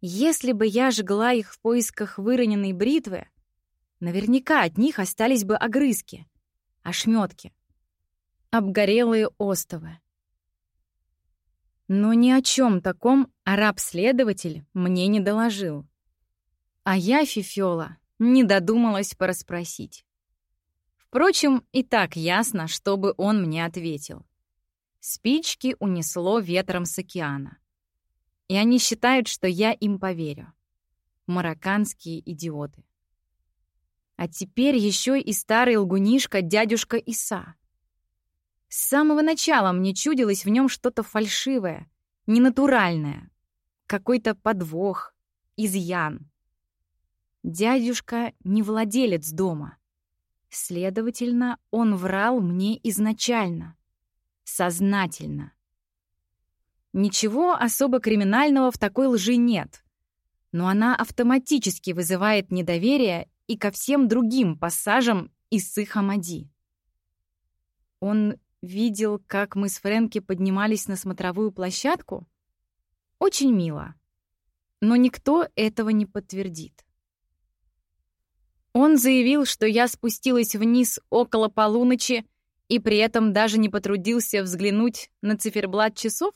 Если бы я жгла их в поисках выроненной бритвы, наверняка от них остались бы огрызки, ошметки, обгорелые остовы. Но ни о чем таком араб-следователь мне не доложил. А я, Фифёла, не додумалась порасспросить. Впрочем, и так ясно, чтобы он мне ответил. Спички унесло ветром с океана. И они считают, что я им поверю. Марокканские идиоты. А теперь еще и старый лгунишка дядюшка Иса. С самого начала мне чудилось в нем что-то фальшивое, ненатуральное, какой-то подвох, изъян. Дядюшка не владелец дома. Следовательно, он врал мне изначально. Сознательно. Ничего особо криминального в такой лжи нет. Но она автоматически вызывает недоверие и ко всем другим пассажам из Сыхамади. Он видел, как мы с Фрэнки поднимались на смотровую площадку? Очень мило. Но никто этого не подтвердит. Он заявил, что я спустилась вниз около полуночи и при этом даже не потрудился взглянуть на циферблат часов?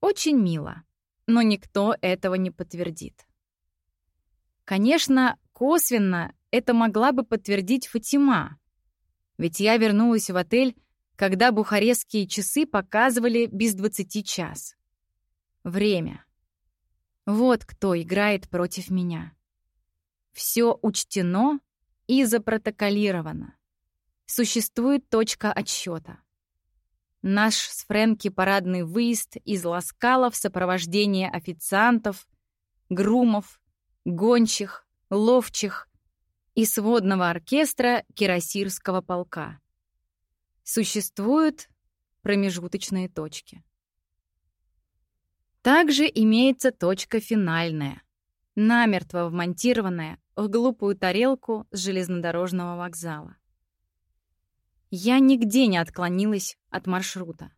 Очень мило, но никто этого не подтвердит. Конечно, косвенно это могла бы подтвердить Фатима, ведь я вернулась в отель, когда бухарестские часы показывали без двадцати час. Время. Вот кто играет против меня. Все учтено и запротоколировано. Существует точка отсчета. Наш с Фрэнки парадный выезд из Ласкала в сопровождении официантов, грумов, гончих, ловчих и сводного оркестра Кирасирского полка. Существуют промежуточные точки. Также имеется точка финальная, намертво вмонтированная в глупую тарелку с железнодорожного вокзала. Я нигде не отклонилась от маршрута.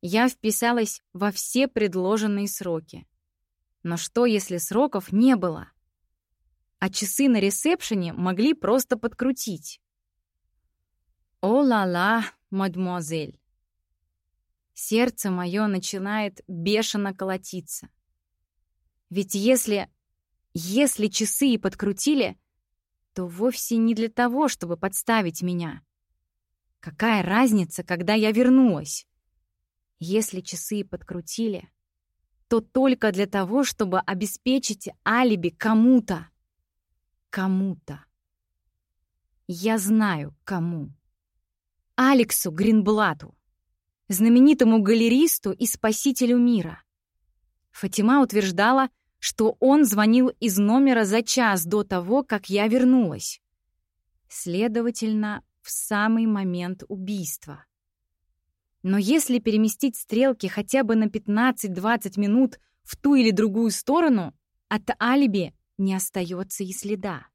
Я вписалась во все предложенные сроки. Но что, если сроков не было? А часы на ресепшене могли просто подкрутить. «О-ла-ла, мадемуазель!» Сердце мое начинает бешено колотиться. Ведь если... Если часы и подкрутили, то вовсе не для того, чтобы подставить меня. Какая разница, когда я вернулась? Если часы подкрутили, то только для того, чтобы обеспечить алиби кому-то. Кому-то. Я знаю, кому. Алексу Гринблату знаменитому галеристу и спасителю мира. Фатима утверждала, что он звонил из номера за час до того, как я вернулась. Следовательно, в самый момент убийства. Но если переместить стрелки хотя бы на 15-20 минут в ту или другую сторону, от алиби не остается и следа.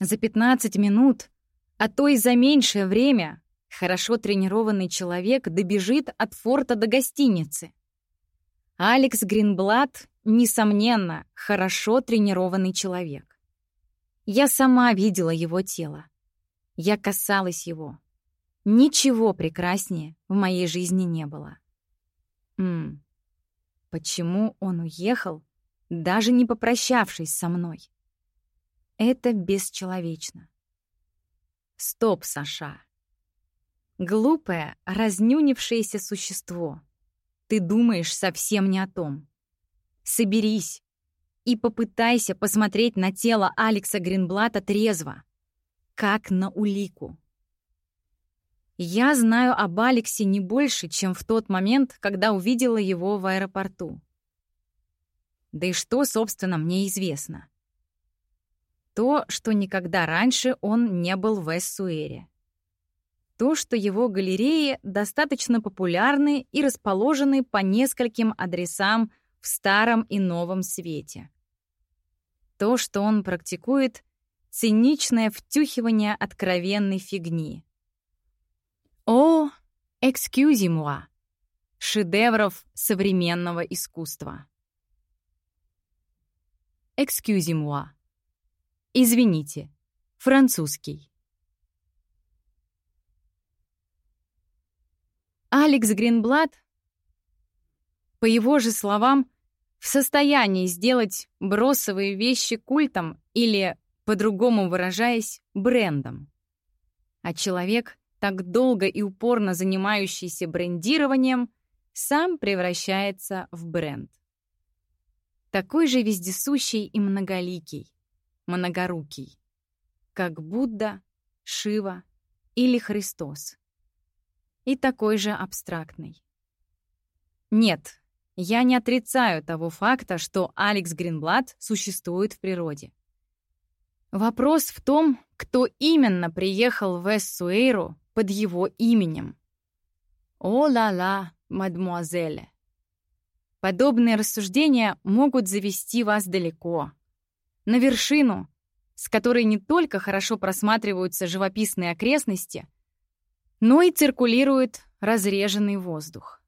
За 15 минут, а то и за меньшее время, Хорошо тренированный человек добежит от форта до гостиницы. Алекс Гринблад, несомненно, хорошо тренированный человек. Я сама видела его тело. Я касалась его. Ничего прекраснее в моей жизни не было. М почему он уехал, даже не попрощавшись со мной? Это бесчеловечно. Стоп, Саша. Глупое, разнюнившееся существо. Ты думаешь совсем не о том. Соберись и попытайся посмотреть на тело Алекса Гринблата трезво, как на улику. Я знаю об Алексе не больше, чем в тот момент, когда увидела его в аэропорту. Да и что, собственно, мне известно? То, что никогда раньше он не был в Эссуэре то, что его галереи достаточно популярны и расположены по нескольким адресам в старом и новом свете. То, что он практикует циничное втюхивание откровенной фигни. О, excusez-moi, шедевров современного искусства. Excusez-moi. Извините. Французский. Алекс Гринблад, по его же словам, в состоянии сделать бросовые вещи культом или, по-другому выражаясь, брендом. А человек, так долго и упорно занимающийся брендированием, сам превращается в бренд. Такой же вездесущий и многоликий, многорукий, как Будда, Шива или Христос и такой же абстрактный. Нет, я не отрицаю того факта, что Алекс Гринблад существует в природе. Вопрос в том, кто именно приехал в Эссуэйру под его именем. О-ла-ла, мадмуазеле. Подобные рассуждения могут завести вас далеко. На вершину, с которой не только хорошо просматриваются живописные окрестности, но и циркулирует разреженный воздух.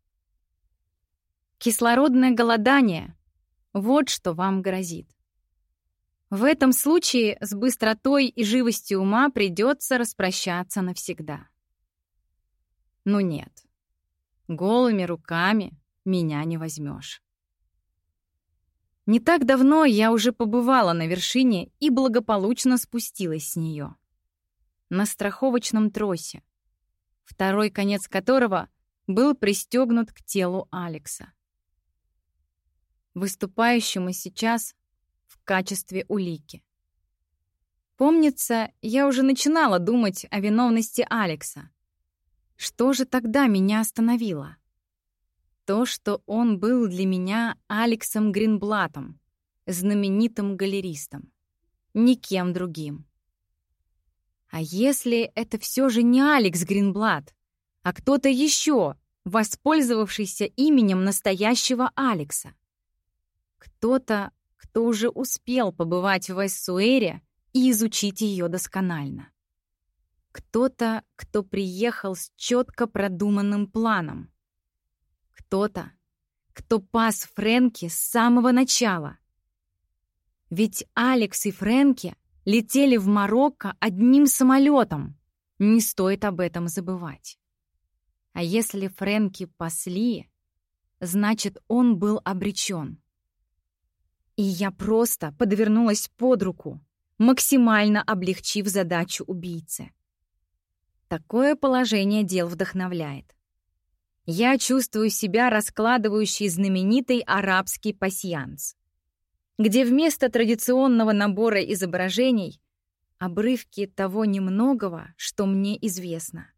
Кислородное голодание — вот что вам грозит. В этом случае с быстротой и живостью ума придется распрощаться навсегда. Ну нет, голыми руками меня не возьмешь. Не так давно я уже побывала на вершине и благополучно спустилась с нее. На страховочном тросе, второй конец которого был пристегнут к телу Алекса, выступающему сейчас в качестве улики. Помнится, я уже начинала думать о виновности Алекса. Что же тогда меня остановило? То, что он был для меня Алексом Гринблатом, знаменитым галеристом, никем другим. А если это все же не Алекс Гринблат, а кто-то еще, воспользовавшийся именем настоящего Алекса? Кто-то, кто уже успел побывать в Эссуэре и изучить ее досконально. Кто-то, кто приехал с четко продуманным планом кто-то, кто пас Фрэнки с самого начала. Ведь Алекс и Фрэнки летели в Марокко одним самолетом. Не стоит об этом забывать. А если Фрэнки пасли, значит, он был обречен. И я просто подвернулась под руку, максимально облегчив задачу убийцы. Такое положение дел вдохновляет я чувствую себя раскладывающей знаменитый арабский пасьянс, где вместо традиционного набора изображений обрывки того немногого, что мне известно.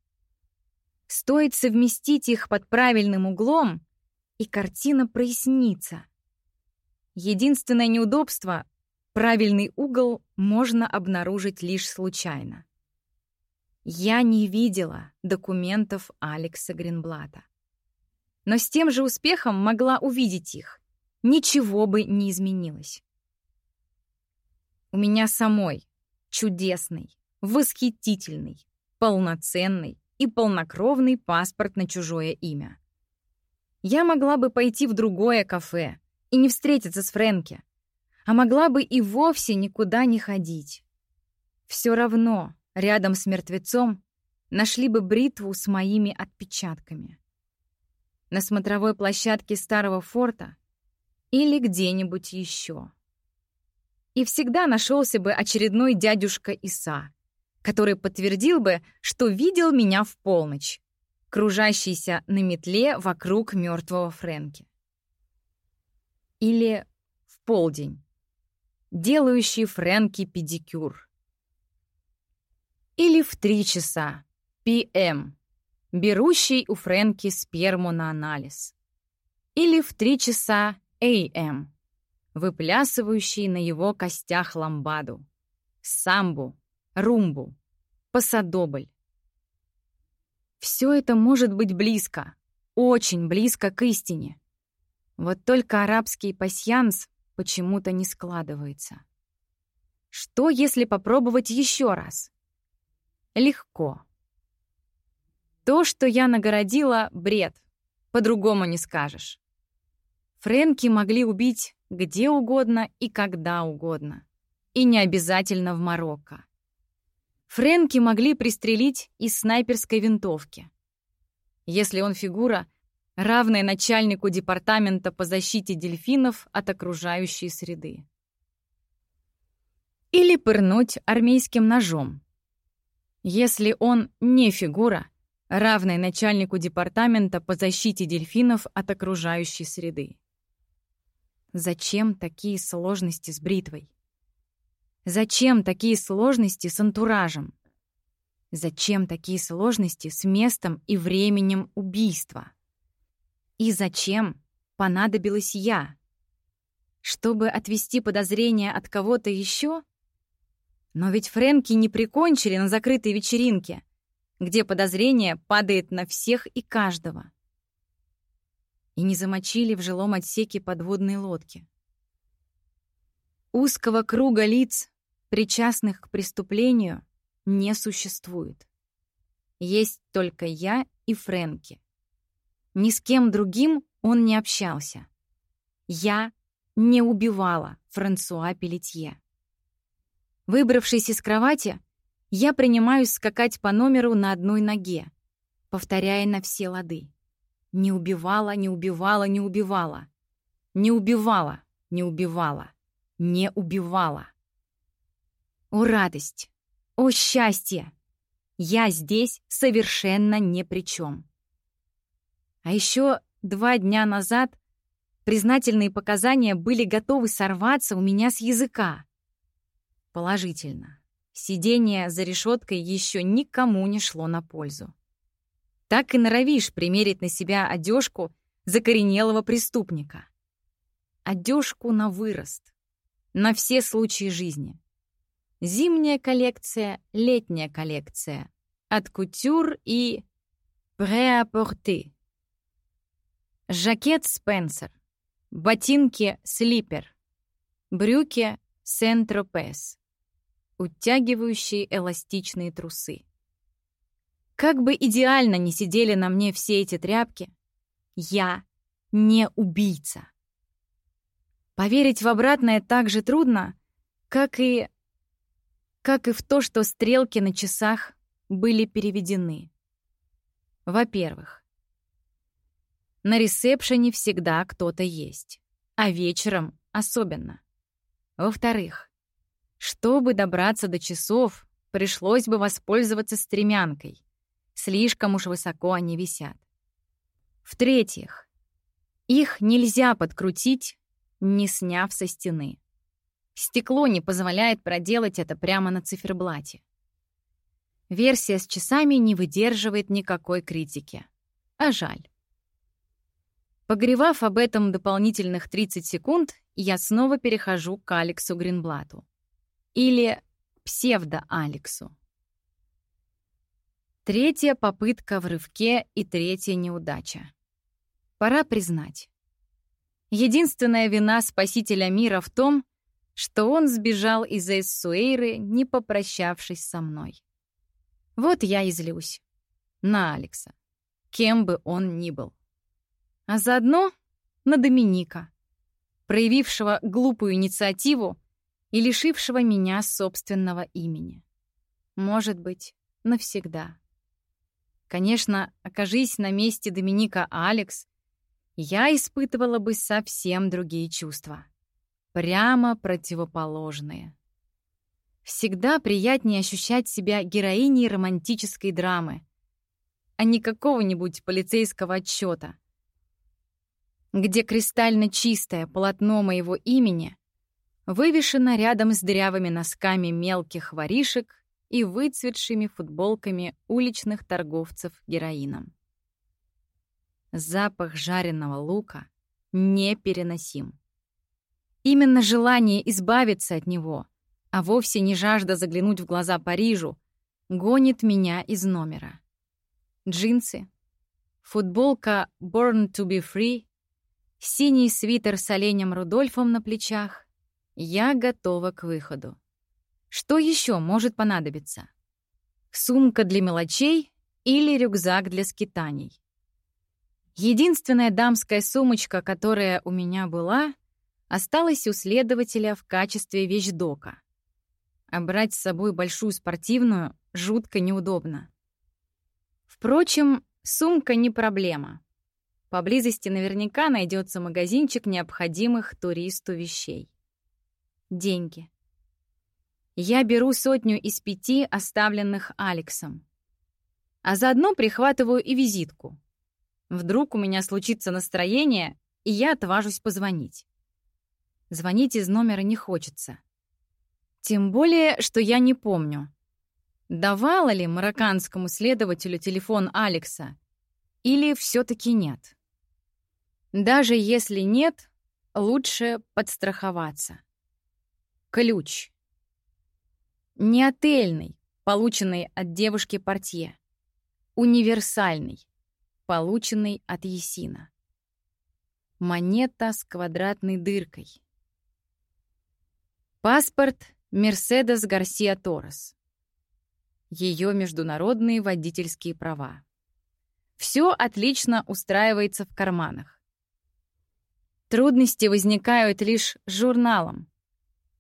Стоит совместить их под правильным углом, и картина прояснится. Единственное неудобство — правильный угол можно обнаружить лишь случайно. Я не видела документов Алекса Гринблата но с тем же успехом могла увидеть их. Ничего бы не изменилось. У меня самой чудесный, восхитительный, полноценный и полнокровный паспорт на чужое имя. Я могла бы пойти в другое кафе и не встретиться с Фрэнки, а могла бы и вовсе никуда не ходить. Все равно рядом с мертвецом нашли бы бритву с моими отпечатками на смотровой площадке старого форта или где-нибудь еще. И всегда нашелся бы очередной дядюшка Иса, который подтвердил бы, что видел меня в полночь, кружащийся на метле вокруг мертвого Фрэнки. Или в полдень, делающий Фрэнки педикюр. Или в три часа, ПМ, берущий у Фрэнки сперму на анализ. Или в 3 часа АМ, выплясывающий на его костях ламбаду, самбу, румбу, пасадобль. Все это может быть близко, очень близко к истине. Вот только арабский пасьянс почему-то не складывается. Что, если попробовать еще раз? Легко. То, что я нагородила — бред. По-другому не скажешь. Фрэнки могли убить где угодно и когда угодно. И не обязательно в Марокко. Фрэнки могли пристрелить из снайперской винтовки. Если он фигура, равная начальнику департамента по защите дельфинов от окружающей среды. Или пырнуть армейским ножом. Если он не фигура, равной начальнику департамента по защите дельфинов от окружающей среды. Зачем такие сложности с бритвой? Зачем такие сложности с антуражем? Зачем такие сложности с местом и временем убийства? И зачем понадобилась я? Чтобы отвести подозрения от кого-то еще? Но ведь Фрэнки не прикончили на закрытой вечеринке где подозрение падает на всех и каждого. И не замочили в жилом отсеке подводной лодки. Узкого круга лиц, причастных к преступлению, не существует. Есть только я и Фрэнки. Ни с кем другим он не общался. Я не убивала Франсуа Пелетье. Выбравшись из кровати, я принимаюсь скакать по номеру на одной ноге, повторяя на все лады. Не убивала, не убивала, не убивала. Не убивала, не убивала, не убивала. О, радость! О, счастье! Я здесь совершенно ни при чем. А еще два дня назад признательные показания были готовы сорваться у меня с языка. Положительно. Сидение за решеткой еще никому не шло на пользу. Так и норовишь примерить на себя одежку закоренелого преступника. Одежку на вырост. На все случаи жизни. Зимняя коллекция, летняя коллекция. От кутюр и пре-апорты. Жакет Спенсер. Ботинки Слипер. Брюки Сент-Тропес. Утягивающие эластичные трусы. Как бы идеально ни сидели на мне все эти тряпки, я не убийца. Поверить в обратное так же трудно, как и как и в то, что стрелки на часах были переведены. Во-первых, на ресепшене всегда кто-то есть, а вечером особенно. Во-вторых, чтобы добраться до часов, пришлось бы воспользоваться стремянкой. Слишком уж высоко они висят. В-третьих, их нельзя подкрутить, не сняв со стены. Стекло не позволяет проделать это прямо на циферблате. Версия с часами не выдерживает никакой критики. А жаль. Погревав об этом дополнительных 30 секунд, я снова перехожу к Алексу Гринблату. Или псевдо-Алексу. Третья попытка в рывке и третья неудача. Пора признать. Единственная вина спасителя мира в том, что он сбежал из Эссуэйры, не попрощавшись со мной. Вот я и злюсь. На Алекса. Кем бы он ни был. А заодно на Доминика, проявившего глупую инициативу и лишившего меня собственного имени. Может быть, навсегда. Конечно, окажись на месте Доминика Алекс, я испытывала бы совсем другие чувства прямо противоположные. Всегда приятнее ощущать себя героиней романтической драмы, а не какого-нибудь полицейского отчета, где кристально чистое полотно моего имени вывешено рядом с дырявыми носками мелких воришек и выцветшими футболками уличных торговцев героином. Запах жареного лука непереносим. Именно желание избавиться от него, а вовсе не жажда заглянуть в глаза Парижу, гонит меня из номера. Джинсы, футболка «Born to be free», синий свитер с оленем Рудольфом на плечах. Я готова к выходу. Что еще может понадобиться? Сумка для мелочей или рюкзак для скитаний? Единственная дамская сумочка, которая у меня была — осталась у следователя в качестве вещдока. А брать с собой большую спортивную жутко неудобно. Впрочем, сумка не проблема. Поблизости наверняка найдется магазинчик необходимых туристу вещей. Деньги. Я беру сотню из пяти, оставленных Алексом. А заодно прихватываю и визитку. Вдруг у меня случится настроение, и я отважусь позвонить. Звонить из номера не хочется. Тем более, что я не помню. Давала ли марокканскому следователю телефон Алекса? Или все-таки нет? Даже если нет, лучше подстраховаться. Ключ. Не отельный, полученный от девушки-портье. Универсальный, полученный от Есина. Монета с квадратной дыркой. Паспорт Мерседес Гарсия Торрес. Ее международные водительские права. Все отлично устраивается в карманах. Трудности возникают лишь с журналом,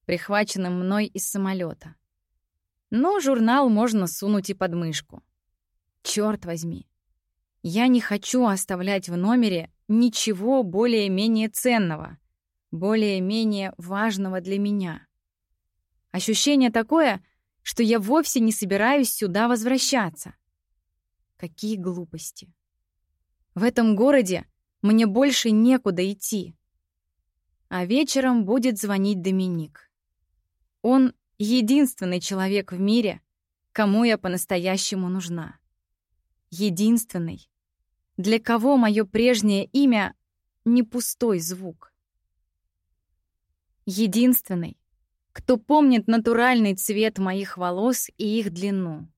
прихваченным мной из самолета. Но журнал можно сунуть и под мышку. Черт возьми, Я не хочу оставлять в номере ничего более-менее ценного, более-менее важного для меня. Ощущение такое, что я вовсе не собираюсь сюда возвращаться. Какие глупости. В этом городе мне больше некуда идти. А вечером будет звонить Доминик. Он единственный человек в мире, кому я по-настоящему нужна. Единственный, для кого мое прежнее имя не пустой звук. Единственный, кто помнит натуральный цвет моих волос и их длину.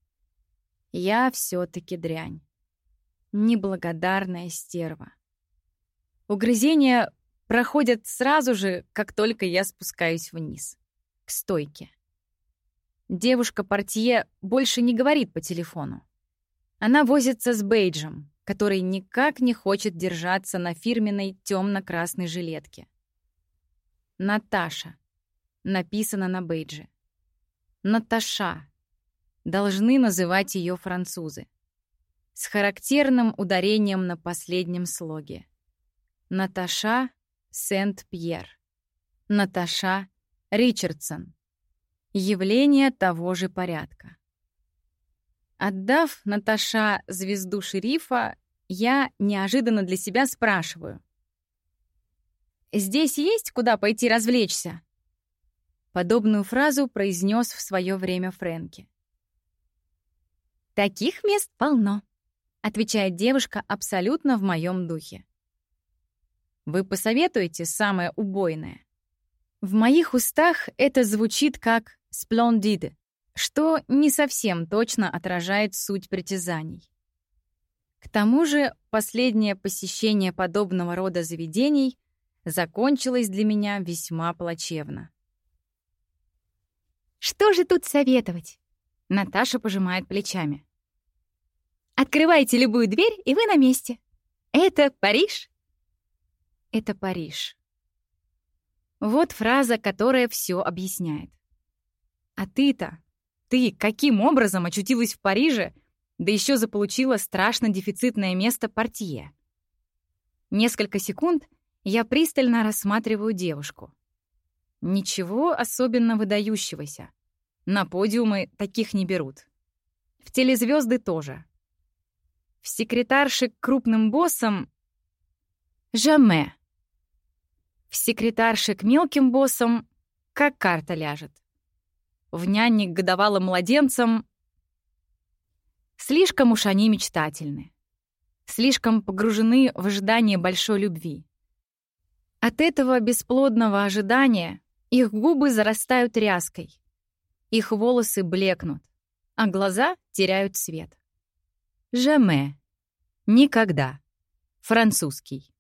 Я все таки дрянь. Неблагодарная стерва. Угрызения проходят сразу же, как только я спускаюсь вниз, к стойке. Девушка-портье больше не говорит по телефону. Она возится с бейджем, который никак не хочет держаться на фирменной темно-красной жилетке. Наташа. Написано на бейдже. Наташа. Должны называть ее французы. С характерным ударением на последнем слоге. Наташа Сент-Пьер. Наташа Ричардсон. Явление того же порядка. Отдав Наташа звезду шерифа, я неожиданно для себя спрашиваю. «Здесь есть куда пойти развлечься?» Подобную фразу произнес в свое время Фрэнки. «Таких мест полно», — отвечает девушка абсолютно в моем духе. «Вы посоветуете самое убойное?» В моих устах это звучит как «сплондиде», что не совсем точно отражает суть притязаний. К тому же последнее посещение подобного рода заведений закончилось для меня весьма плачевно. «Что же тут советовать?» Наташа пожимает плечами. «Открывайте любую дверь, и вы на месте. Это Париж?» «Это Париж». Вот фраза, которая все объясняет. А ты-то ты каким образом очутилась в Париже, да еще заполучила страшно дефицитное место портье? Несколько секунд я пристально рассматриваю девушку. Ничего особенно выдающегося. На подиумы таких не берут. В телезвезды тоже. В секретарши к крупным боссам — жаме. В секретарши к мелким боссам как карта ляжет в няне к годовалым младенцам. Слишком уж они мечтательны. Слишком погружены в ожидание большой любви. От этого бесплодного ожидания их губы зарастают ряской, их волосы блекнут, а глаза теряют цвет. Жаме. Никогда. Французский.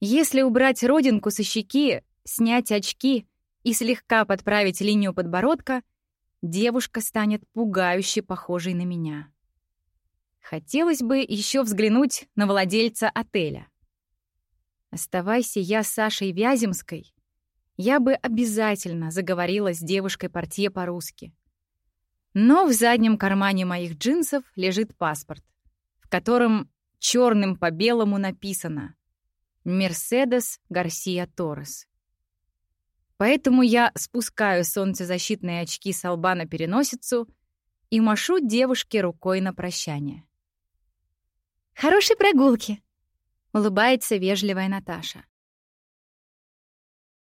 Если убрать родинку со щеки, снять очки и слегка подправить линию подбородка, девушка станет пугающе похожей на меня. Хотелось бы еще взглянуть на владельца отеля. Оставайся я Сашей Вяземской, я бы обязательно заговорила с девушкой-портье по-русски. Но в заднем кармане моих джинсов лежит паспорт, в котором черным по белому написано «Мерседес Гарсия Торрес». Поэтому я спускаю солнцезащитные очки с лба на переносицу и машу девушке рукой на прощание. «Хорошей прогулки!» — улыбается вежливая Наташа.